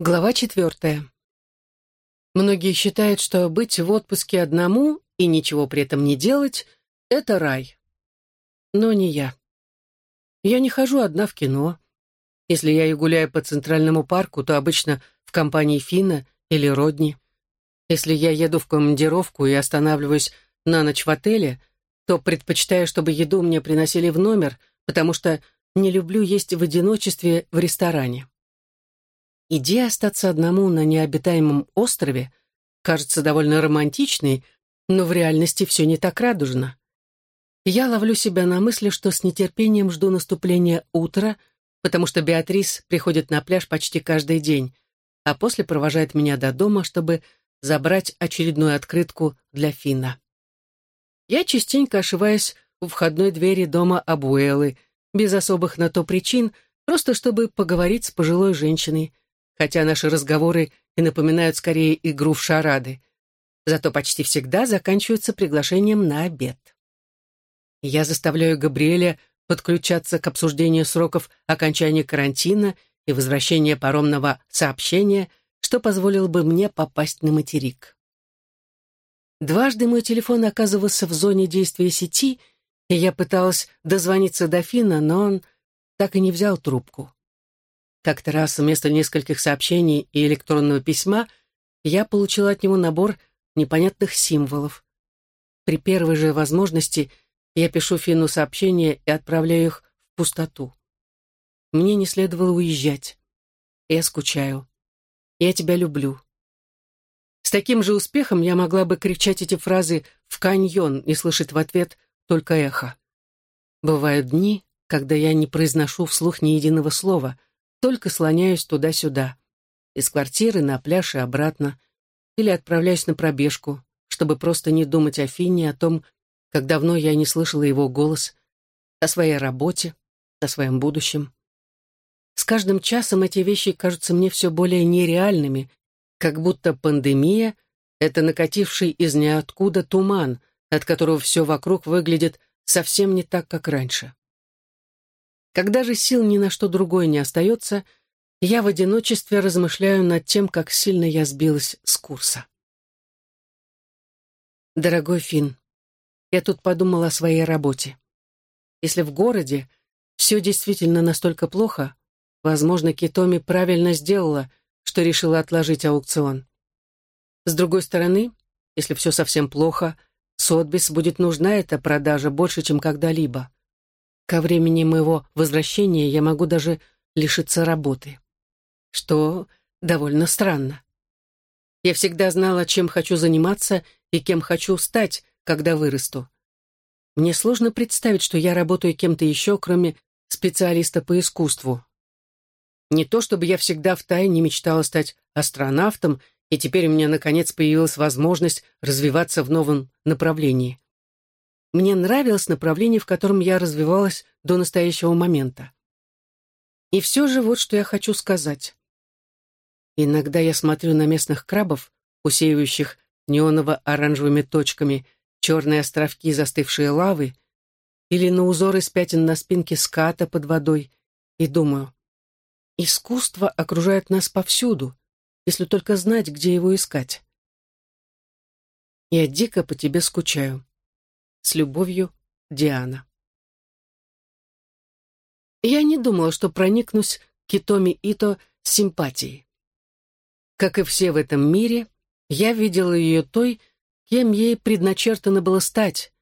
Глава четвертая. Многие считают, что быть в отпуске одному и ничего при этом не делать — это рай. Но не я. Я не хожу одна в кино. Если я и гуляю по Центральному парку, то обычно в компании Фина или Родни. Если я еду в командировку и останавливаюсь на ночь в отеле, то предпочитаю, чтобы еду мне приносили в номер, потому что не люблю есть в одиночестве в ресторане. Идея остаться одному на необитаемом острове кажется довольно романтичной, но в реальности все не так радужно. Я ловлю себя на мысли, что с нетерпением жду наступления утра, потому что Беатрис приходит на пляж почти каждый день, а после провожает меня до дома, чтобы забрать очередную открытку для Фина. Я частенько ошиваюсь у входной двери дома Абуэлы, без особых на то причин, просто чтобы поговорить с пожилой женщиной, хотя наши разговоры и напоминают скорее игру в шарады. Зато почти всегда заканчиваются приглашением на обед. Я заставляю Габриэля подключаться к обсуждению сроков окончания карантина и возвращения паромного сообщения, что позволило бы мне попасть на материк. Дважды мой телефон оказывался в зоне действия сети, и я пыталась дозвониться до Фина, но он так и не взял трубку. Как-то раз вместо нескольких сообщений и электронного письма я получила от него набор непонятных символов. При первой же возможности я пишу Фину сообщения и отправляю их в пустоту. Мне не следовало уезжать. Я скучаю. Я тебя люблю. С таким же успехом я могла бы кричать эти фразы в каньон и слышать в ответ только эхо. Бывают дни, когда я не произношу вслух ни единого слова — только слоняюсь туда-сюда, из квартиры на пляж и обратно, или отправляюсь на пробежку, чтобы просто не думать о Фине, о том, как давно я не слышала его голос, о своей работе, о своем будущем. С каждым часом эти вещи кажутся мне все более нереальными, как будто пандемия — это накативший из ниоткуда туман, от которого все вокруг выглядит совсем не так, как раньше. Когда же сил ни на что другое не остается, я в одиночестве размышляю над тем, как сильно я сбилась с курса. Дорогой Финн, я тут подумала о своей работе. Если в городе все действительно настолько плохо, возможно, Китоми правильно сделала, что решила отложить аукцион. С другой стороны, если все совсем плохо, Сотбис будет нужна эта продажа больше, чем когда-либо. Ко времени моего возвращения я могу даже лишиться работы. Что довольно странно. Я всегда знала, чем хочу заниматься и кем хочу стать, когда вырасту. Мне сложно представить, что я работаю кем-то еще, кроме специалиста по искусству. Не то чтобы я всегда втайне мечтала стать астронавтом, и теперь у меня, наконец, появилась возможность развиваться в новом направлении. Мне нравилось направление, в котором я развивалась до настоящего момента. И все же вот что я хочу сказать. Иногда я смотрю на местных крабов, усеивающих неоново-оранжевыми точками черные островки застывшей лавы, или на узоры спятен на спинке ската под водой, и думаю, искусство окружает нас повсюду, если только знать, где его искать. Я дико по тебе скучаю. С любовью, Диана. Я не думала, что проникнусь Китоми Ито с симпатией. Как и все в этом мире, я видела ее той, кем ей предначертано было стать,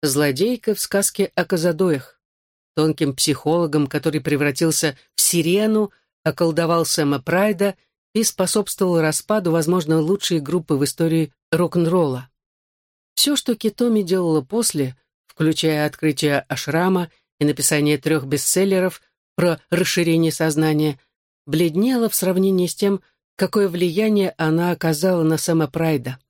злодейкой в сказке о Казадоях, тонким психологом, который превратился в сирену, околдовал Сэма Прайда и способствовал распаду, возможно, лучшей группы в истории рок-н-ролла. Все, что Китоми делала после, включая открытие ашрама и написание трех бестселлеров про расширение сознания, бледнело в сравнении с тем, какое влияние она оказала на Сэма Прайда.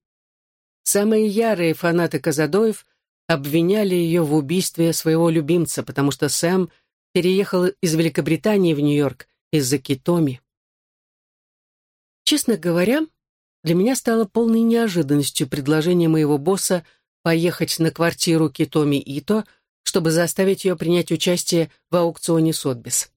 Самые ярые фанаты Казадоев обвиняли ее в убийстве своего любимца, потому что Сэм переехал из Великобритании в Нью-Йорк из-за Китоми. Честно говоря, для меня стало полной неожиданностью предложение моего босса поехать на квартиру Китоми Ито, чтобы заставить ее принять участие в аукционе Сотбис.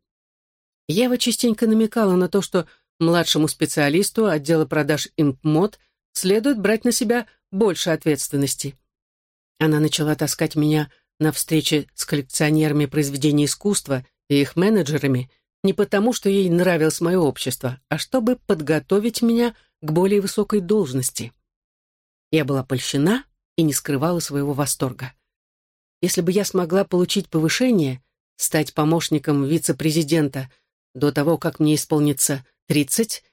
Ева частенько намекала на то, что младшему специалисту отдела продаж импмод следует брать на себя больше ответственности. Она начала таскать меня на встречи с коллекционерами произведений искусства и их менеджерами не потому, что ей нравилось мое общество, а чтобы подготовить меня к более высокой должности. Я была польщена и не скрывала своего восторга. Если бы я смогла получить повышение, стать помощником вице-президента до того, как мне исполнится 30,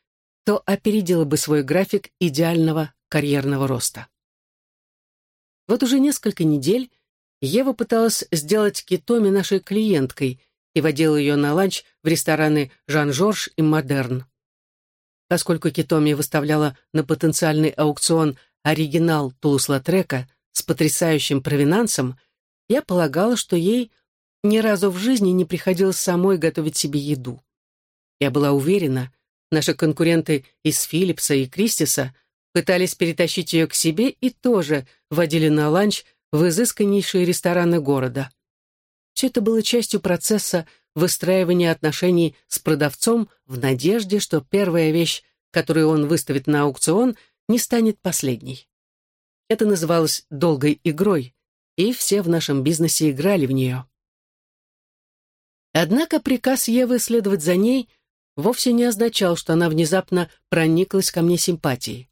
то опередила бы свой график идеального карьерного роста. Вот уже несколько недель Ева пыталась сделать Китоми нашей клиенткой и водила ее на ланч в рестораны «Жан-Жорж» и «Модерн». Поскольку Китоми выставляла на потенциальный аукцион оригинал Тулус-Латрека с потрясающим провенансом, я полагала, что ей ни разу в жизни не приходилось самой готовить себе еду. Я была уверена, наши конкуренты из Филлипса и Кристис – пытались перетащить ее к себе и тоже водили на ланч в изысканнейшие рестораны города. Все это было частью процесса выстраивания отношений с продавцом в надежде, что первая вещь, которую он выставит на аукцион, не станет последней. Это называлось долгой игрой, и все в нашем бизнесе играли в нее. Однако приказ Евы следовать за ней вовсе не означал, что она внезапно прониклась ко мне симпатией.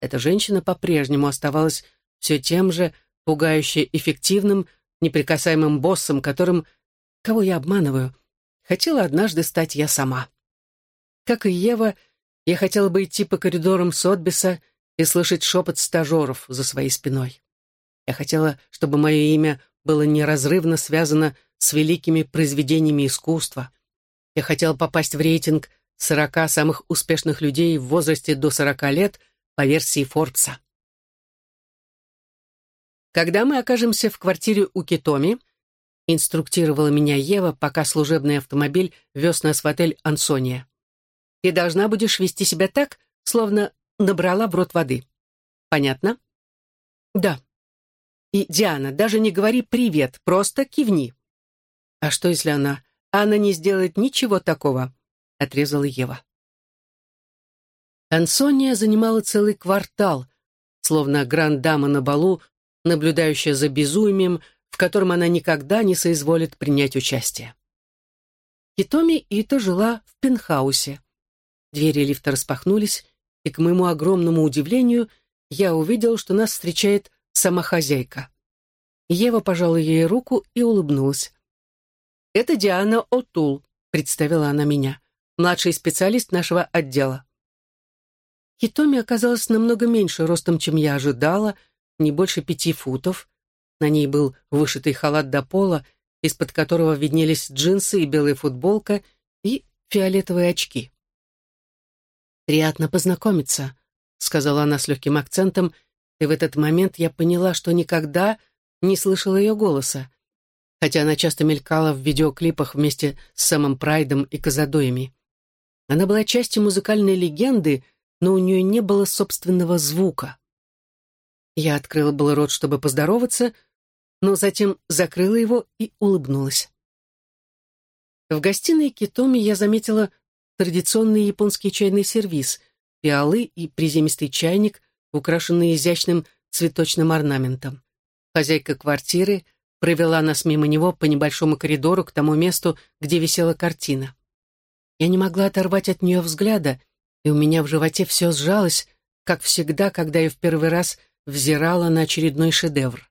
Эта женщина по-прежнему оставалась все тем же пугающе эффективным, неприкасаемым боссом, которым, кого я обманываю, хотела однажды стать я сама. Как и Ева, я хотела бы идти по коридорам Сотбиса и слышать шепот стажеров за своей спиной. Я хотела, чтобы мое имя было неразрывно связано с великими произведениями искусства. Я хотела попасть в рейтинг сорока самых успешных людей в возрасте до сорока лет — по версии Форбса. Когда мы окажемся в квартире у Китоми, инструктировала меня Ева, пока служебный автомобиль вез нас в отель «Ансония». Ты должна будешь вести себя так, словно набрала в рот воды. Понятно? Да. И, Диана, даже не говори «привет», просто кивни. А что, если она... Она не сделает ничего такого, отрезала Ева. Ансония занимала целый квартал, словно гранд-дама на балу, наблюдающая за безумием, в котором она никогда не соизволит принять участие. Хитоми Ито жила в пентхаусе. Двери лифта распахнулись, и, к моему огромному удивлению, я увидел, что нас встречает сама хозяйка. Ева пожала ей руку и улыбнулась. «Это Диана Отул», — представила она меня, младший специалист нашего отдела. Хитоми оказалась намного меньше ростом, чем я ожидала, не больше пяти футов. На ней был вышитый халат до пола, из-под которого виднелись джинсы и белая футболка и фиолетовые очки. «Приятно познакомиться», — сказала она с легким акцентом, и в этот момент я поняла, что никогда не слышала ее голоса, хотя она часто мелькала в видеоклипах вместе с Сэмом Прайдом и Казадоями. Она была частью музыкальной легенды, но у нее не было собственного звука. Я открыла был рот, чтобы поздороваться, но затем закрыла его и улыбнулась. В гостиной Китоми я заметила традиционный японский чайный сервиз, пиалы и приземистый чайник, украшенный изящным цветочным орнаментом. Хозяйка квартиры провела нас мимо него по небольшому коридору к тому месту, где висела картина. Я не могла оторвать от нее взгляда — и у меня в животе все сжалось, как всегда, когда я в первый раз взирала на очередной шедевр.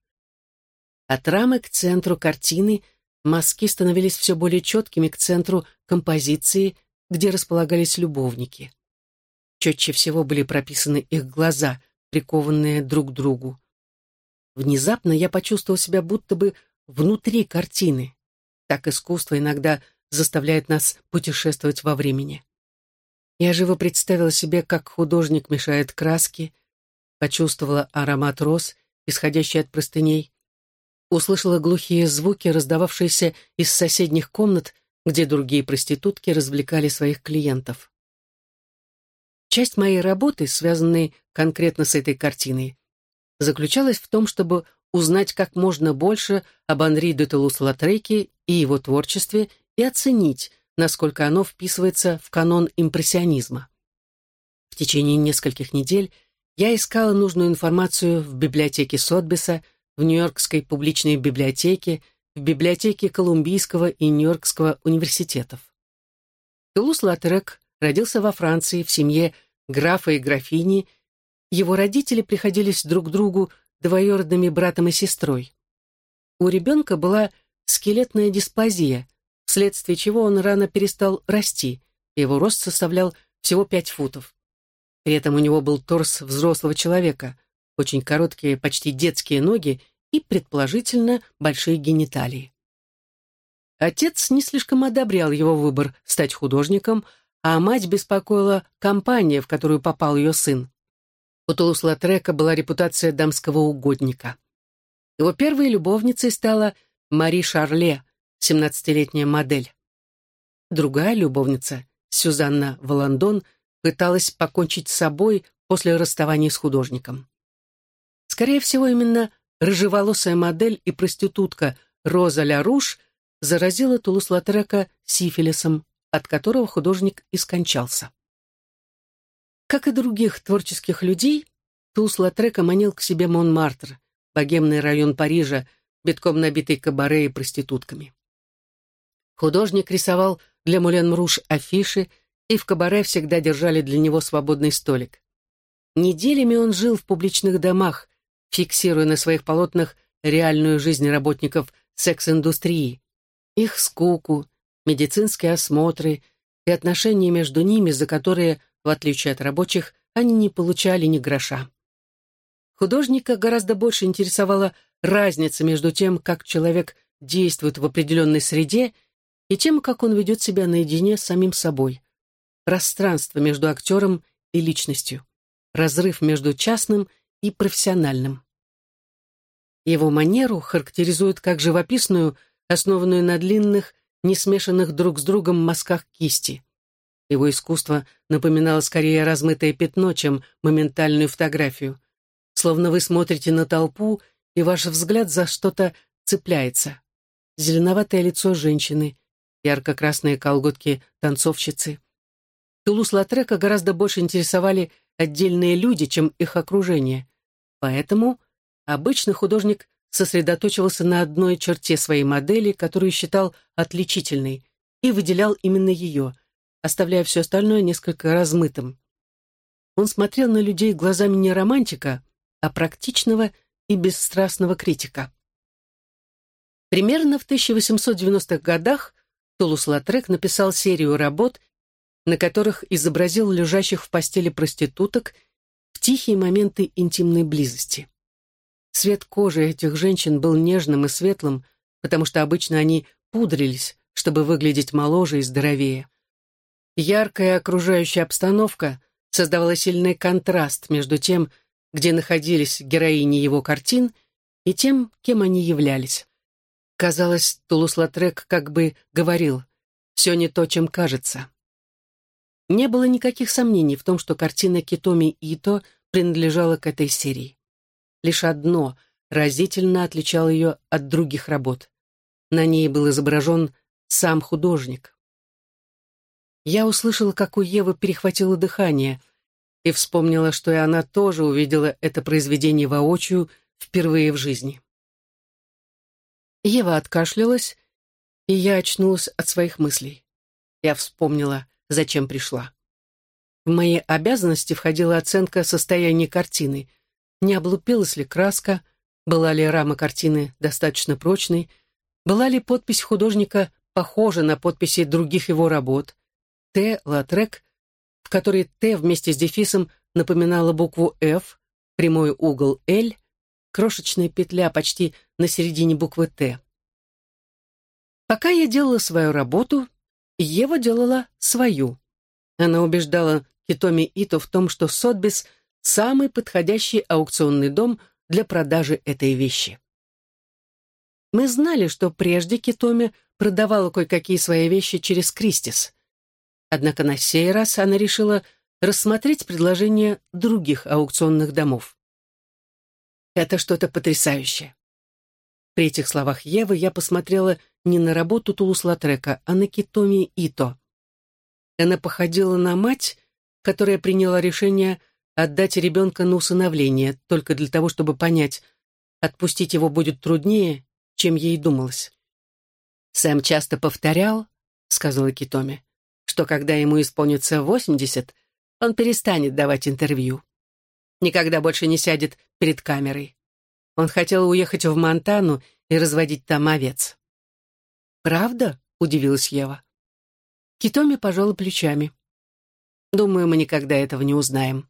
От рамы к центру картины мазки становились все более четкими к центру композиции, где располагались любовники. Четче всего были прописаны их глаза, прикованные друг к другу. Внезапно я почувствовал себя будто бы внутри картины. Так искусство иногда заставляет нас путешествовать во времени. Я живо представила себе, как художник мешает краски, почувствовала аромат роз, исходящий от простыней, услышала глухие звуки, раздававшиеся из соседних комнат, где другие проститутки развлекали своих клиентов. Часть моей работы, связанной конкретно с этой картиной, заключалась в том, чтобы узнать как можно больше об Анри де Тулус-Латреке и его творчестве и оценить, насколько оно вписывается в канон импрессионизма. В течение нескольких недель я искала нужную информацию в библиотеке Сотбиса, в Нью-Йоркской публичной библиотеке, в библиотеке Колумбийского и Нью-Йоркского университетов. Тулус-Латрек родился во Франции в семье графа и графини. Его родители приходились друг другу двоюродными братом и сестрой. У ребенка была скелетная дисплазия, вследствие чего он рано перестал расти, его рост составлял всего пять футов. При этом у него был торс взрослого человека, очень короткие, почти детские ноги и, предположительно, большие гениталии. Отец не слишком одобрял его выбор стать художником, а мать беспокоила компания, в которую попал ее сын. У Тулус-Латрека была репутация дамского угодника. Его первой любовницей стала Мари Шарле, 17-летняя модель. Другая любовница, Сюзанна Валандон, пыталась покончить с собой после расставания с художником. Скорее всего, именно рыжеволосая модель и проститутка Роза Ляруш заразила Тулус-Латрека сифилисом, от которого художник и скончался. Как и других творческих людей, Тулус-Латрека манил к себе Монмартр, богемный район Парижа, битком набитый кабаре и проститутками. Художник рисовал для Мулен Мруш афиши, и в кабаре всегда держали для него свободный столик. Неделями он жил в публичных домах, фиксируя на своих полотнах реальную жизнь работников секс-индустрии, их скуку, медицинские осмотры и отношения между ними, за которые, в отличие от рабочих, они не получали ни гроша. Художника гораздо больше интересовала разница между тем, как человек действует в определенной среде, и тем, как он ведет себя наедине с самим собой. Пространство между актером и личностью. Разрыв между частным и профессиональным. Его манеру характеризуют как живописную, основанную на длинных, не смешанных друг с другом мазках кисти. Его искусство напоминало скорее размытое пятно, чем моментальную фотографию. Словно вы смотрите на толпу, и ваш взгляд за что-то цепляется. Зеленоватое лицо женщины, ярко-красные колготки танцовщицы. Тулус-Латрека гораздо больше интересовали отдельные люди, чем их окружение. Поэтому обычно художник сосредоточивался на одной черте своей модели, которую считал отличительной, и выделял именно ее, оставляя все остальное несколько размытым. Он смотрел на людей глазами не романтика, а практичного и бесстрастного критика. Примерно в 1890-х годах Тулус-Латрек написал серию работ, на которых изобразил лежащих в постели проституток в тихие моменты интимной близости. Цвет кожи этих женщин был нежным и светлым, потому что обычно они пудрились, чтобы выглядеть моложе и здоровее. Яркая окружающая обстановка создавала сильный контраст между тем, где находились героини его картин, и тем, кем они являлись. Казалось, Тулус-Латрек как бы говорил «все не то, чем кажется». Не было никаких сомнений в том, что картина Китоми Ито принадлежала к этой серии. Лишь одно разительно отличало ее от других работ. На ней был изображен сам художник. Я услышала, как у Евы перехватило дыхание, и вспомнила, что и она тоже увидела это произведение воочию впервые в жизни. Ева откашлялась, и я очнулась от своих мыслей. Я вспомнила, зачем пришла. В мои обязанности входила оценка состояния картины — не облупилась ли краска, была ли рама картины достаточно прочной, была ли подпись художника похожа на подписи других его работ, Т. Латрек, в которой Т вместе с дефисом напоминала букву F, прямой угол L, крошечная петля почти на середине буквы Т. Пока я делала свою работу, Ева делала свою. Она убеждала Китоми Ито в том, что Сотбис — самый подходящий аукционный дом для продажи этой вещи. Мы знали, что прежде Китоми продавала кое-какие свои вещи через Кристис. Однако на сей раз она решила рассмотреть предложения других аукционных домов. Это что-то потрясающее. При этих словах Евы я посмотрела не на работу Тулус-Латрека, а на Китоми Ито. Она походила на мать, которая приняла решение отдать ребенка на усыновление только для того, чтобы понять, отпустить его будет труднее, чем ей думалось. Сэм часто повторял, сказала Китоми, что когда ему исполнится восемьдесят, он перестанет давать интервью. Никогда больше не сядет перед камерой. Он хотел уехать в Монтану и разводить там овец. «Правда?» — удивилась Ева. Китоми пожала плечами. «Думаю, мы никогда этого не узнаем».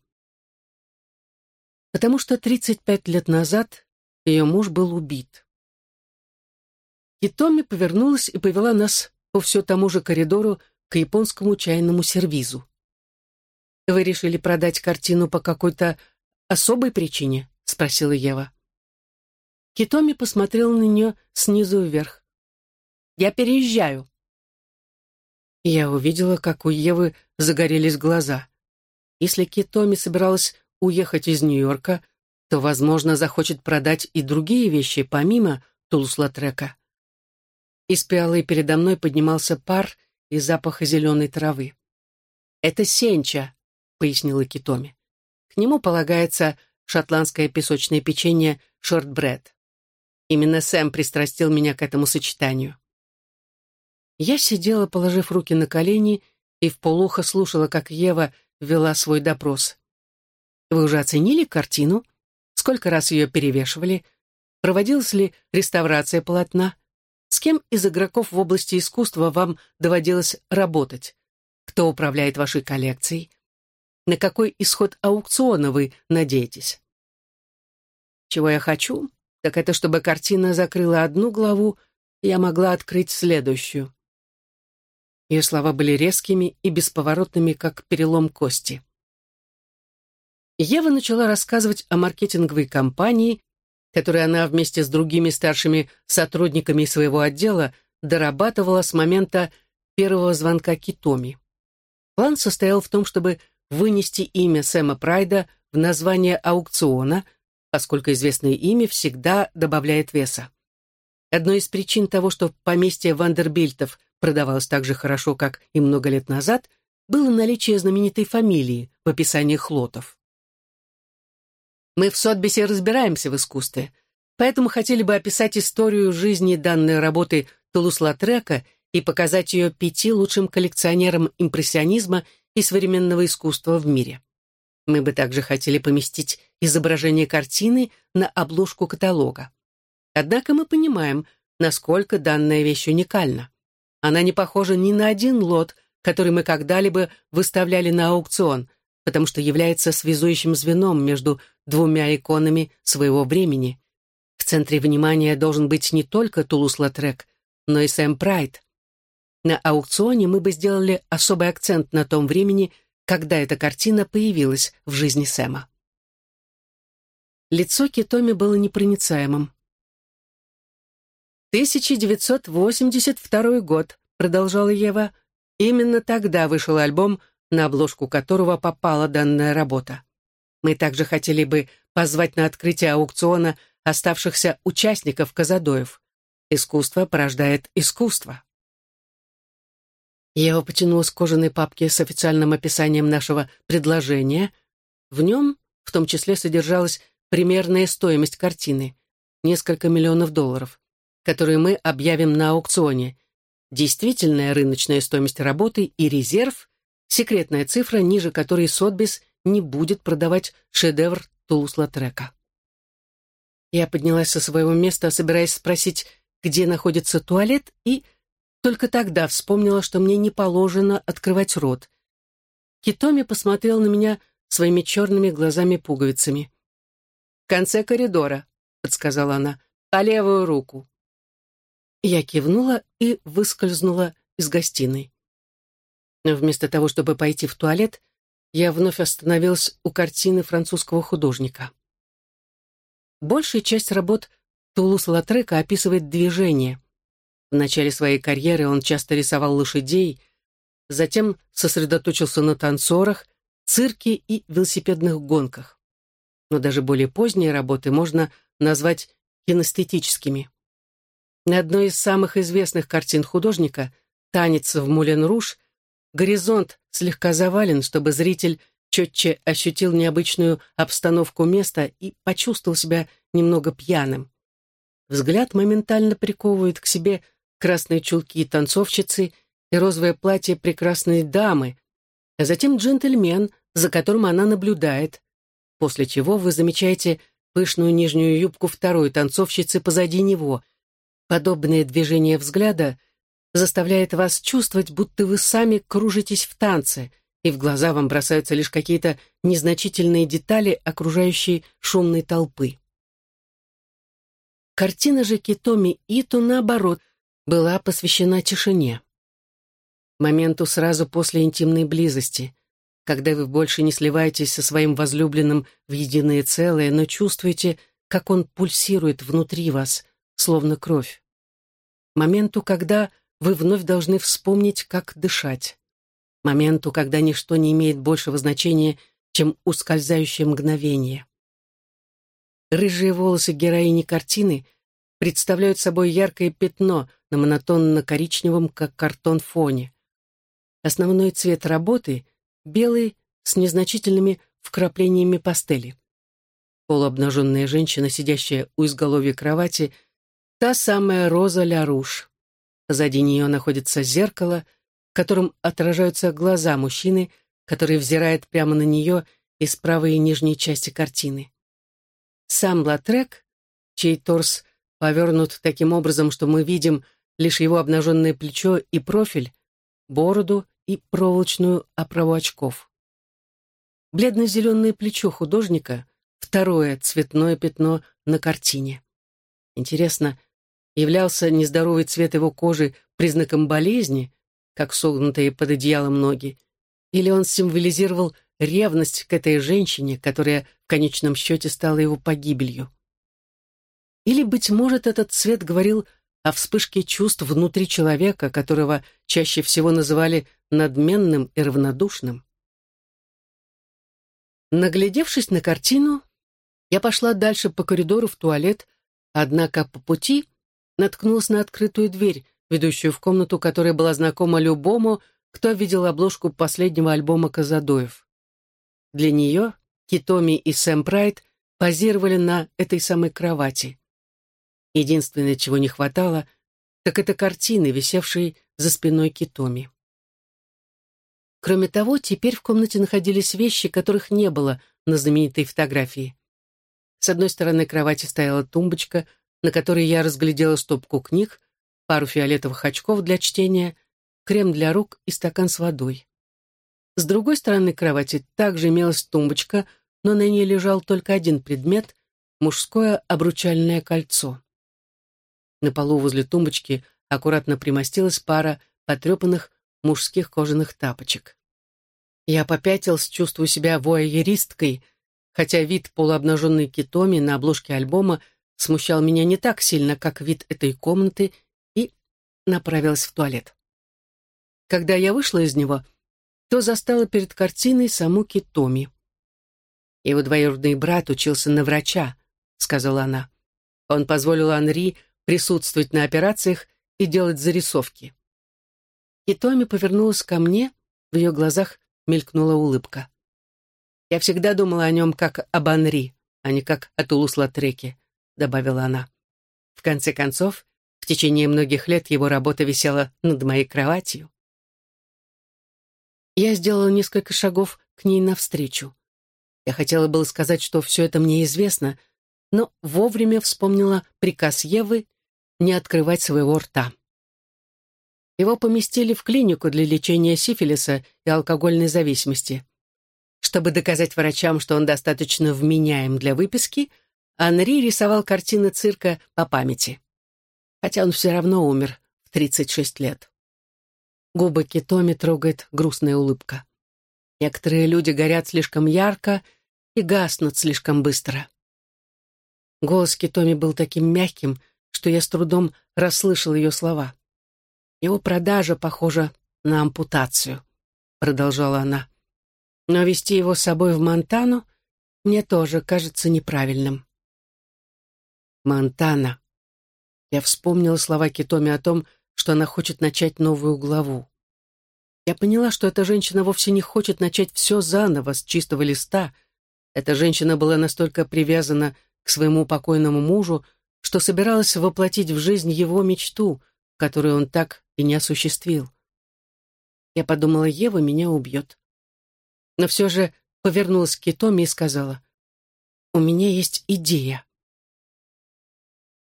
Потому что 35 лет назад ее муж был убит. Китоми повернулась и повела нас по все тому же коридору к японскому чайному сервизу. «Вы решили продать картину по какой-то особой причине?» — спросила Ева. Китоми посмотрел на нее снизу вверх. «Я переезжаю». Я увидела, как у Евы загорелись глаза. Если Китоми собиралась уехать из Нью-Йорка, то, возможно, захочет продать и другие вещи, помимо Тулус-Латрека. Из пиалы передо мной поднимался пар и запах зеленой травы. «Это сенча», — пояснила Китоми. «К нему полагается шотландское песочное печенье шортбред. Именно Сэм пристрастил меня к этому сочетанию. Я сидела, положив руки на колени, и в полухо слушала, как Ева вела свой допрос. «Вы уже оценили картину? Сколько раз ее перевешивали? Проводилась ли реставрация полотна? С кем из игроков в области искусства вам доводилось работать? Кто управляет вашей коллекцией? На какой исход аукциона вы надеетесь?» Чего я хочу? так это чтобы картина закрыла одну главу, и я могла открыть следующую. Ее слова были резкими и бесповоротными, как перелом кости. Ева начала рассказывать о маркетинговой кампании, которую она вместе с другими старшими сотрудниками своего отдела дорабатывала с момента первого звонка Китоми. План состоял в том, чтобы вынести имя Сэма Прайда в название аукциона – поскольку известное имя всегда добавляет веса. Одной из причин того, что поместье Вандербильтов продавалось так же хорошо, как и много лет назад, было наличие знаменитой фамилии в описании хлотов. Мы в Сотбисе разбираемся в искусстве, поэтому хотели бы описать историю жизни данной работы Тулус-Латрека и показать ее пяти лучшим коллекционерам импрессионизма и современного искусства в мире. Мы бы также хотели поместить изображение картины на обложку каталога. Однако мы понимаем, насколько данная вещь уникальна. Она не похожа ни на один лот, который мы когда-либо выставляли на аукцион, потому что является связующим звеном между двумя иконами своего времени. В центре внимания должен быть не только Тулус-Латрек, но и Сэм Прайд. На аукционе мы бы сделали особый акцент на том времени, когда эта картина появилась в жизни Сэма. Лицо Китоми было непроницаемым. 1982 год, продолжала Ева. Именно тогда вышел альбом, на обложку которого попала данная работа. Мы также хотели бы позвать на открытие аукциона оставшихся участников Казадоев. Искусство порождает искусство. Ева потянулась к кожаной папке с официальным описанием нашего предложения. В нем, в том числе, содержалась примерная стоимость картины — несколько миллионов долларов, которые мы объявим на аукционе, действительная рыночная стоимость работы и резерв — секретная цифра, ниже которой Сотбис не будет продавать шедевр Тулус-Латрека. Я поднялась со своего места, собираясь спросить, где находится туалет, и только тогда вспомнила, что мне не положено открывать рот. Китоми посмотрел на меня своими черными глазами-пуговицами. «В конце коридора», — подсказала она, — «по левую руку». Я кивнула и выскользнула из гостиной. Но вместо того, чтобы пойти в туалет, я вновь остановилась у картины французского художника. Большая часть работ Тулус-Латрека описывает движение. В начале своей карьеры он часто рисовал лошадей, затем сосредоточился на танцорах, цирке и велосипедных гонках. Но даже более поздние работы можно назвать кинестетическими. На одной из самых известных картин художника «Танец в Мулен-Руж» горизонт слегка завален, чтобы зритель четче ощутил необычную обстановку места и почувствовал себя немного пьяным. Взгляд моментально приковывает к себе красные чулки танцовщицы и розовое платье прекрасной дамы, а затем джентльмен, за которым она наблюдает, после чего вы замечаете пышную нижнюю юбку второй танцовщицы позади него. Подобное движение взгляда заставляет вас чувствовать, будто вы сами кружитесь в танце, и в глаза вам бросаются лишь какие-то незначительные детали окружающей шумной толпы. Картина же Китоми Иту, наоборот, была посвящена тишине. Моменту сразу после интимной близости, когда вы больше не сливаетесь со своим возлюбленным в единое целое, но чувствуете, как он пульсирует внутри вас, словно кровь. Моменту, когда вы вновь должны вспомнить, как дышать. Моменту, когда ничто не имеет большего значения, чем ускользающее мгновение. Рыжие волосы героини картины представляют собой яркое пятно на монотонно-коричневом, как картон, фоне. Основной цвет работы — белый с незначительными вкраплениями пастели. Полуобнаженная женщина, сидящая у изголовья кровати, та самая Роза Ляруш. Позади нее находится зеркало, в котором отражаются глаза мужчины, который взирает прямо на нее из правой нижней части картины. Сам Латрек, чей торс повернут таким образом, что мы видим лишь его обнаженное плечо и профиль, бороду и проволочную оправу очков. Бледно-зеленое плечо художника — второе цветное пятно на картине. Интересно, являлся нездоровый цвет его кожи признаком болезни, как согнутые под одеялом ноги, или он символизировал ревность к этой женщине, которая в конечном счете стала его погибелью. Или, быть может, этот цвет говорил о вспышке чувств внутри человека, которого чаще всего называли надменным и равнодушным. Наглядевшись на картину, я пошла дальше по коридору в туалет, однако по пути наткнулась на открытую дверь, ведущую в комнату, которая была знакома любому, кто видел обложку последнего альбома Казадоев. Для нее Китоми и Сэм Прайд позировали на этой самой кровати. Единственное, чего не хватало, так это картины, висевшие за спиной Китоми. Кроме того, теперь в комнате находились вещи, которых не было на знаменитой фотографии. С одной стороны кровати стояла тумбочка, на которой я разглядела стопку книг, пару фиолетовых очков для чтения, крем для рук и стакан с водой. С другой стороны кровати также имелась тумбочка, но на ней лежал только один предмет — мужское обручальное кольцо. На полу возле тумбочки аккуратно примостилась пара потрепанных мужских кожаных тапочек. Я попятился, чувствуя себя вояеристкой, хотя вид полуобнаженной китоми на обложке альбома смущал меня не так сильно, как вид этой комнаты, и направилась в туалет. Когда я вышла из него, то застала перед картиной саму Китоми. «Его двоюродный брат учился на врача», — сказала она. Он позволил Анри присутствовать на операциях и делать зарисовки. И Томи повернулась ко мне, в ее глазах мелькнула улыбка. «Я всегда думала о нем как об Анри, а не как о Тулус-Латреке», — добавила она. «В конце концов, в течение многих лет его работа висела над моей кроватью». Я сделала несколько шагов к ней навстречу. Я хотела было сказать, что все это мне известно, но вовремя вспомнила приказ Евы не открывать своего рта. Его поместили в клинику для лечения сифилиса и алкогольной зависимости. Чтобы доказать врачам, что он достаточно вменяем для выписки, Анри рисовал картины цирка по памяти. Хотя он все равно умер в 36 лет. Губы Китоми трогает грустная улыбка. Некоторые люди горят слишком ярко и гаснут слишком быстро. Голос Китоми был таким мягким, что я с трудом расслышал ее слова. «Его продажа похожа на ампутацию», — продолжала она. «Но вести его с собой в Монтану мне тоже кажется неправильным». «Монтана». Я вспомнила слова Китоми о том, что она хочет начать новую главу. Я поняла, что эта женщина вовсе не хочет начать все заново, с чистого листа. Эта женщина была настолько привязана к своему покойному мужу, что собиралась воплотить в жизнь его мечту, которую он так и не осуществил. Я подумала, Ева меня убьет. Но все же повернулась к Китоме и сказала, «У меня есть идея».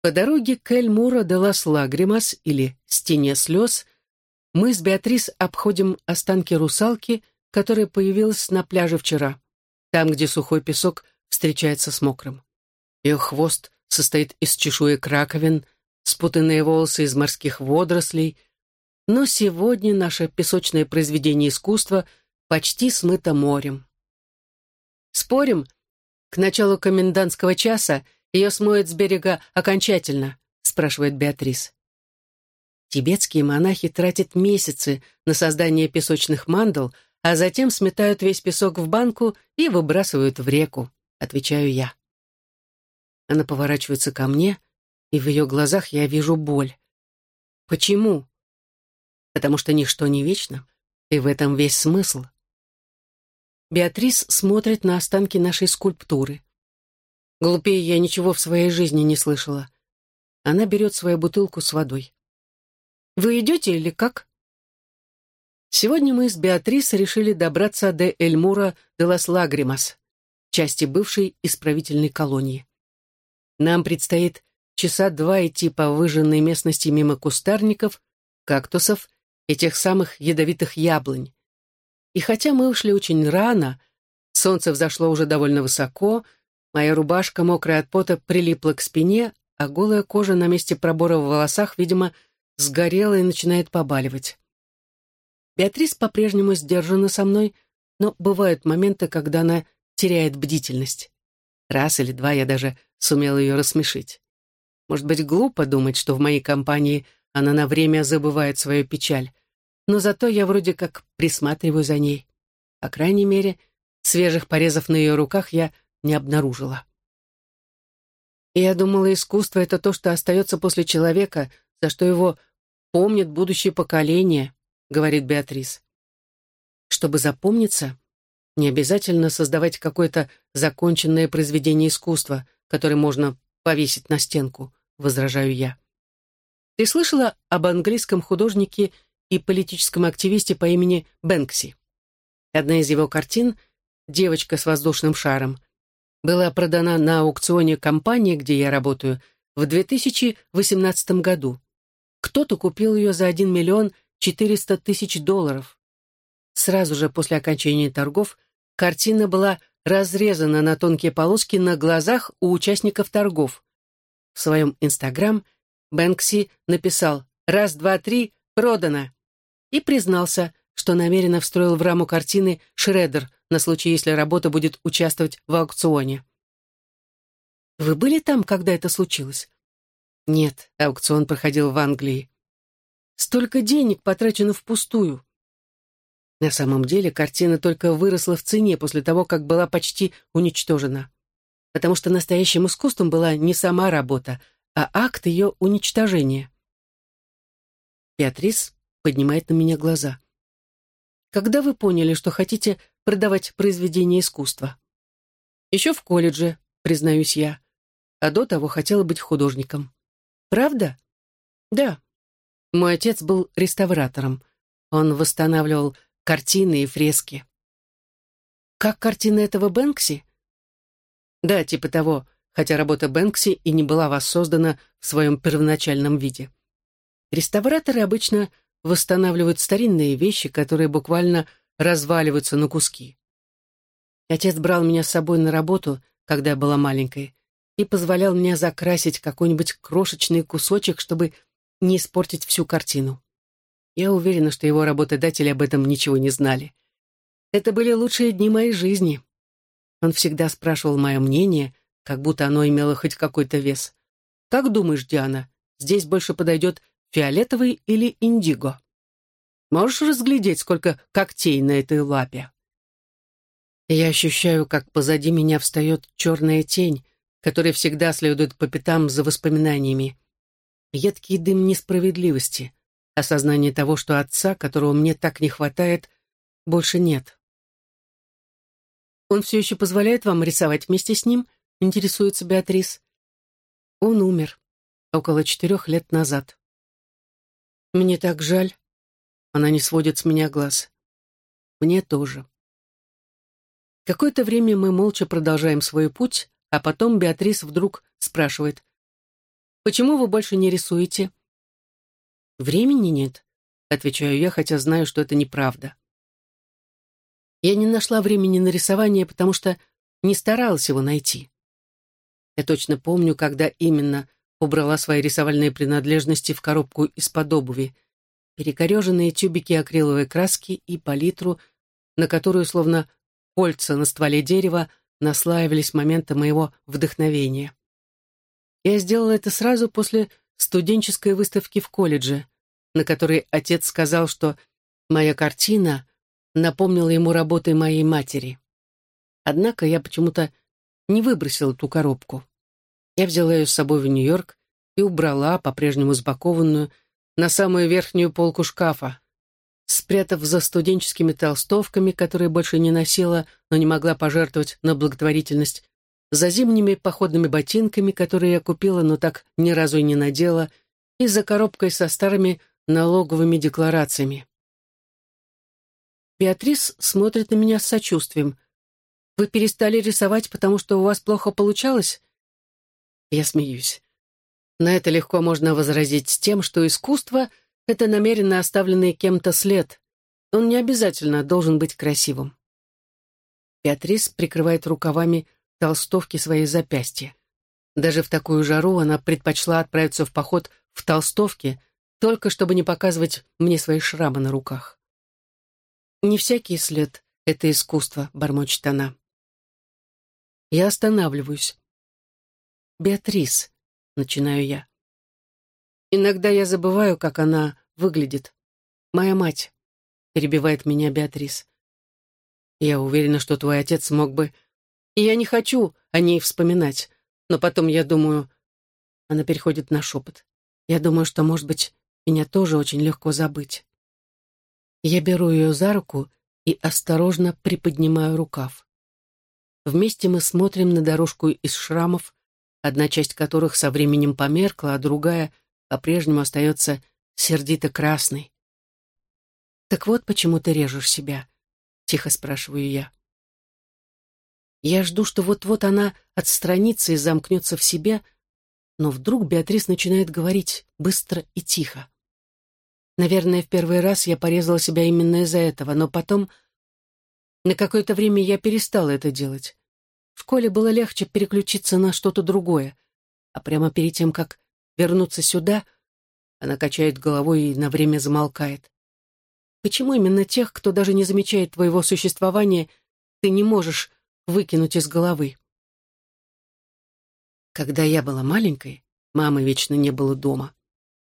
По дороге к Эльмура де лас Лагримас или Стене слез мы с Беатрис обходим останки русалки, которая появилась на пляже вчера, там, где сухой песок встречается с мокрым. Ее хвост состоит из чешуек раковин, спутанные волосы из морских водорослей, но сегодня наше песочное произведение искусства почти смыто морем. Спорим, к началу комендантского часа ее смоет с берега окончательно, спрашивает Беатрис. Тибетские монахи тратят месяцы на создание песочных мандал, а затем сметают весь песок в банку и выбрасывают в реку, отвечаю я. Она поворачивается ко мне, и в ее глазах я вижу боль. Почему? Потому что ничто не вечно, и в этом весь смысл. Беатрис смотрит на останки нашей скульптуры. Глупее я ничего в своей жизни не слышала. Она берет свою бутылку с водой. Вы идете или как?» Сегодня мы с Беатрис решили добраться до Эльмура де лас Лагримас, части бывшей исправительной колонии. Нам предстоит часа два идти по выжженной местности мимо кустарников, кактусов и тех самых ядовитых яблонь. И хотя мы ушли очень рано, солнце взошло уже довольно высоко, моя рубашка, мокрая от пота, прилипла к спине, а голая кожа на месте пробора в волосах, видимо, сгорела и начинает побаливать. Беатрис по-прежнему сдержана со мной, но бывают моменты, когда она теряет бдительность. Раз или два я даже сумела ее рассмешить. Может быть, глупо думать, что в моей компании она на время забывает свою печаль, но зато я вроде как присматриваю за ней. По крайней мере, свежих порезов на ее руках я не обнаружила. И я думала, искусство — это то, что остается после человека — за что его помнят будущее поколение, говорит Беатрис. Чтобы запомниться, не обязательно создавать какое-то законченное произведение искусства, которое можно повесить на стенку, возражаю я. Ты слышала об английском художнике и политическом активисте по имени Бэнкси? Одна из его картин «Девочка с воздушным шаром» была продана на аукционе компании, где я работаю, в 2018 году. Кто-то купил ее за 1 миллион 400 тысяч долларов. Сразу же после окончания торгов картина была разрезана на тонкие полоски на глазах у участников торгов. В своем инстаграм Бэнкси написал «Раз, два, три, продано!» и признался, что намеренно встроил в раму картины шредер на случай, если работа будет участвовать в аукционе. Вы были там, когда это случилось? Нет, аукцион проходил в Англии. Столько денег потрачено впустую. На самом деле картина только выросла в цене после того, как была почти уничтожена. Потому что настоящим искусством была не сама работа, а акт ее уничтожения. Беатрис поднимает на меня глаза. Когда вы поняли, что хотите продавать произведения искусства? Еще в колледже, признаюсь я, а до того хотела быть художником. Правда? Да. Мой отец был реставратором. Он восстанавливал картины и фрески. Как картина этого Бэнкси? Да, типа того, хотя работа Бэнкси и не была воссоздана в своем первоначальном виде. Реставраторы обычно восстанавливают старинные вещи, которые буквально разваливаются на куски. Отец брал меня с собой на работу, когда я была маленькой, и позволял мне закрасить какой-нибудь крошечный кусочек, чтобы не испортить всю картину. Я уверена, что его работодатели об этом ничего не знали. Это были лучшие дни моей жизни. Он всегда спрашивал мое мнение, как будто оно имело хоть какой-то вес. «Как думаешь, Диана, здесь больше подойдет фиолетовый или индиго? Можешь разглядеть, сколько когтей на этой лапе?» Я ощущаю, как позади меня встает черная тень, который всегда следует по пятам за воспоминаниями. Едкий дым несправедливости, Осознание того, что отца, которого мне так не хватает, больше нет. «Он все еще позволяет вам рисовать вместе с ним?» — интересуется Беатрис. «Он умер около четырех лет назад». «Мне так жаль». Она не сводит с меня глаз. «Мне тоже». Какое-то время мы молча продолжаем свой путь, а потом Беатрис вдруг спрашивает. «Почему вы больше не рисуете?» «Времени нет», — отвечаю я, хотя знаю, что это неправда. Я не нашла времени на рисование, потому что не старалась его найти. Я точно помню, когда именно убрала свои рисовальные принадлежности в коробку из-под обуви, перекореженные тюбики акриловой краски и палитру, на которую, словно кольца на стволе дерева, наслаивались момента моего вдохновения. Я сделала это сразу после студенческой выставки в колледже, на которой отец сказал, что моя картина напомнила ему работы моей матери. Однако я почему-то не выбросила ту коробку. Я взяла ее с собой в Нью-Йорк и убрала, по-прежнему сбакованную, на самую верхнюю полку шкафа, спрятав за студенческими толстовками, которые больше не носила, но не могла пожертвовать на благотворительность, за зимними походными ботинками, которые я купила, но так ни разу и не надела, и за коробкой со старыми налоговыми декларациями. Беатрис смотрит на меня с сочувствием. «Вы перестали рисовать, потому что у вас плохо получалось?» Я смеюсь. На это легко можно возразить с тем, что искусство — это намеренно оставленный кем-то след. Он не обязательно должен быть красивым. Беатрис прикрывает рукавами толстовки свои запястья. Даже в такую жару она предпочла отправиться в поход в толстовке, только чтобы не показывать мне свои шрамы на руках. «Не всякий след — это искусство», — бормочет она. Я останавливаюсь. «Беатрис», — начинаю я. «Иногда я забываю, как она выглядит. Моя мать», — перебивает меня Беатрис. «Я уверена, что твой отец мог бы...» И я не хочу о ней вспоминать, но потом я думаю... Она переходит на шепот. Я думаю, что, может быть, меня тоже очень легко забыть. Я беру ее за руку и осторожно приподнимаю рукав. Вместе мы смотрим на дорожку из шрамов, одна часть которых со временем померкла, а другая по-прежнему остается сердито красной. «Так вот почему ты режешь себя?» — тихо спрашиваю я. Я жду, что вот-вот она отстранится и замкнется в себе, но вдруг Беатрис начинает говорить быстро и тихо. Наверное, в первый раз я порезала себя именно из-за этого, но потом... На какое-то время я перестала это делать. В школе было легче переключиться на что-то другое, а прямо перед тем, как вернуться сюда, она качает головой и на время замолкает. Почему именно тех, кто даже не замечает твоего существования, ты не можешь выкинуть из головы. Когда я была маленькой, мамы вечно не было дома.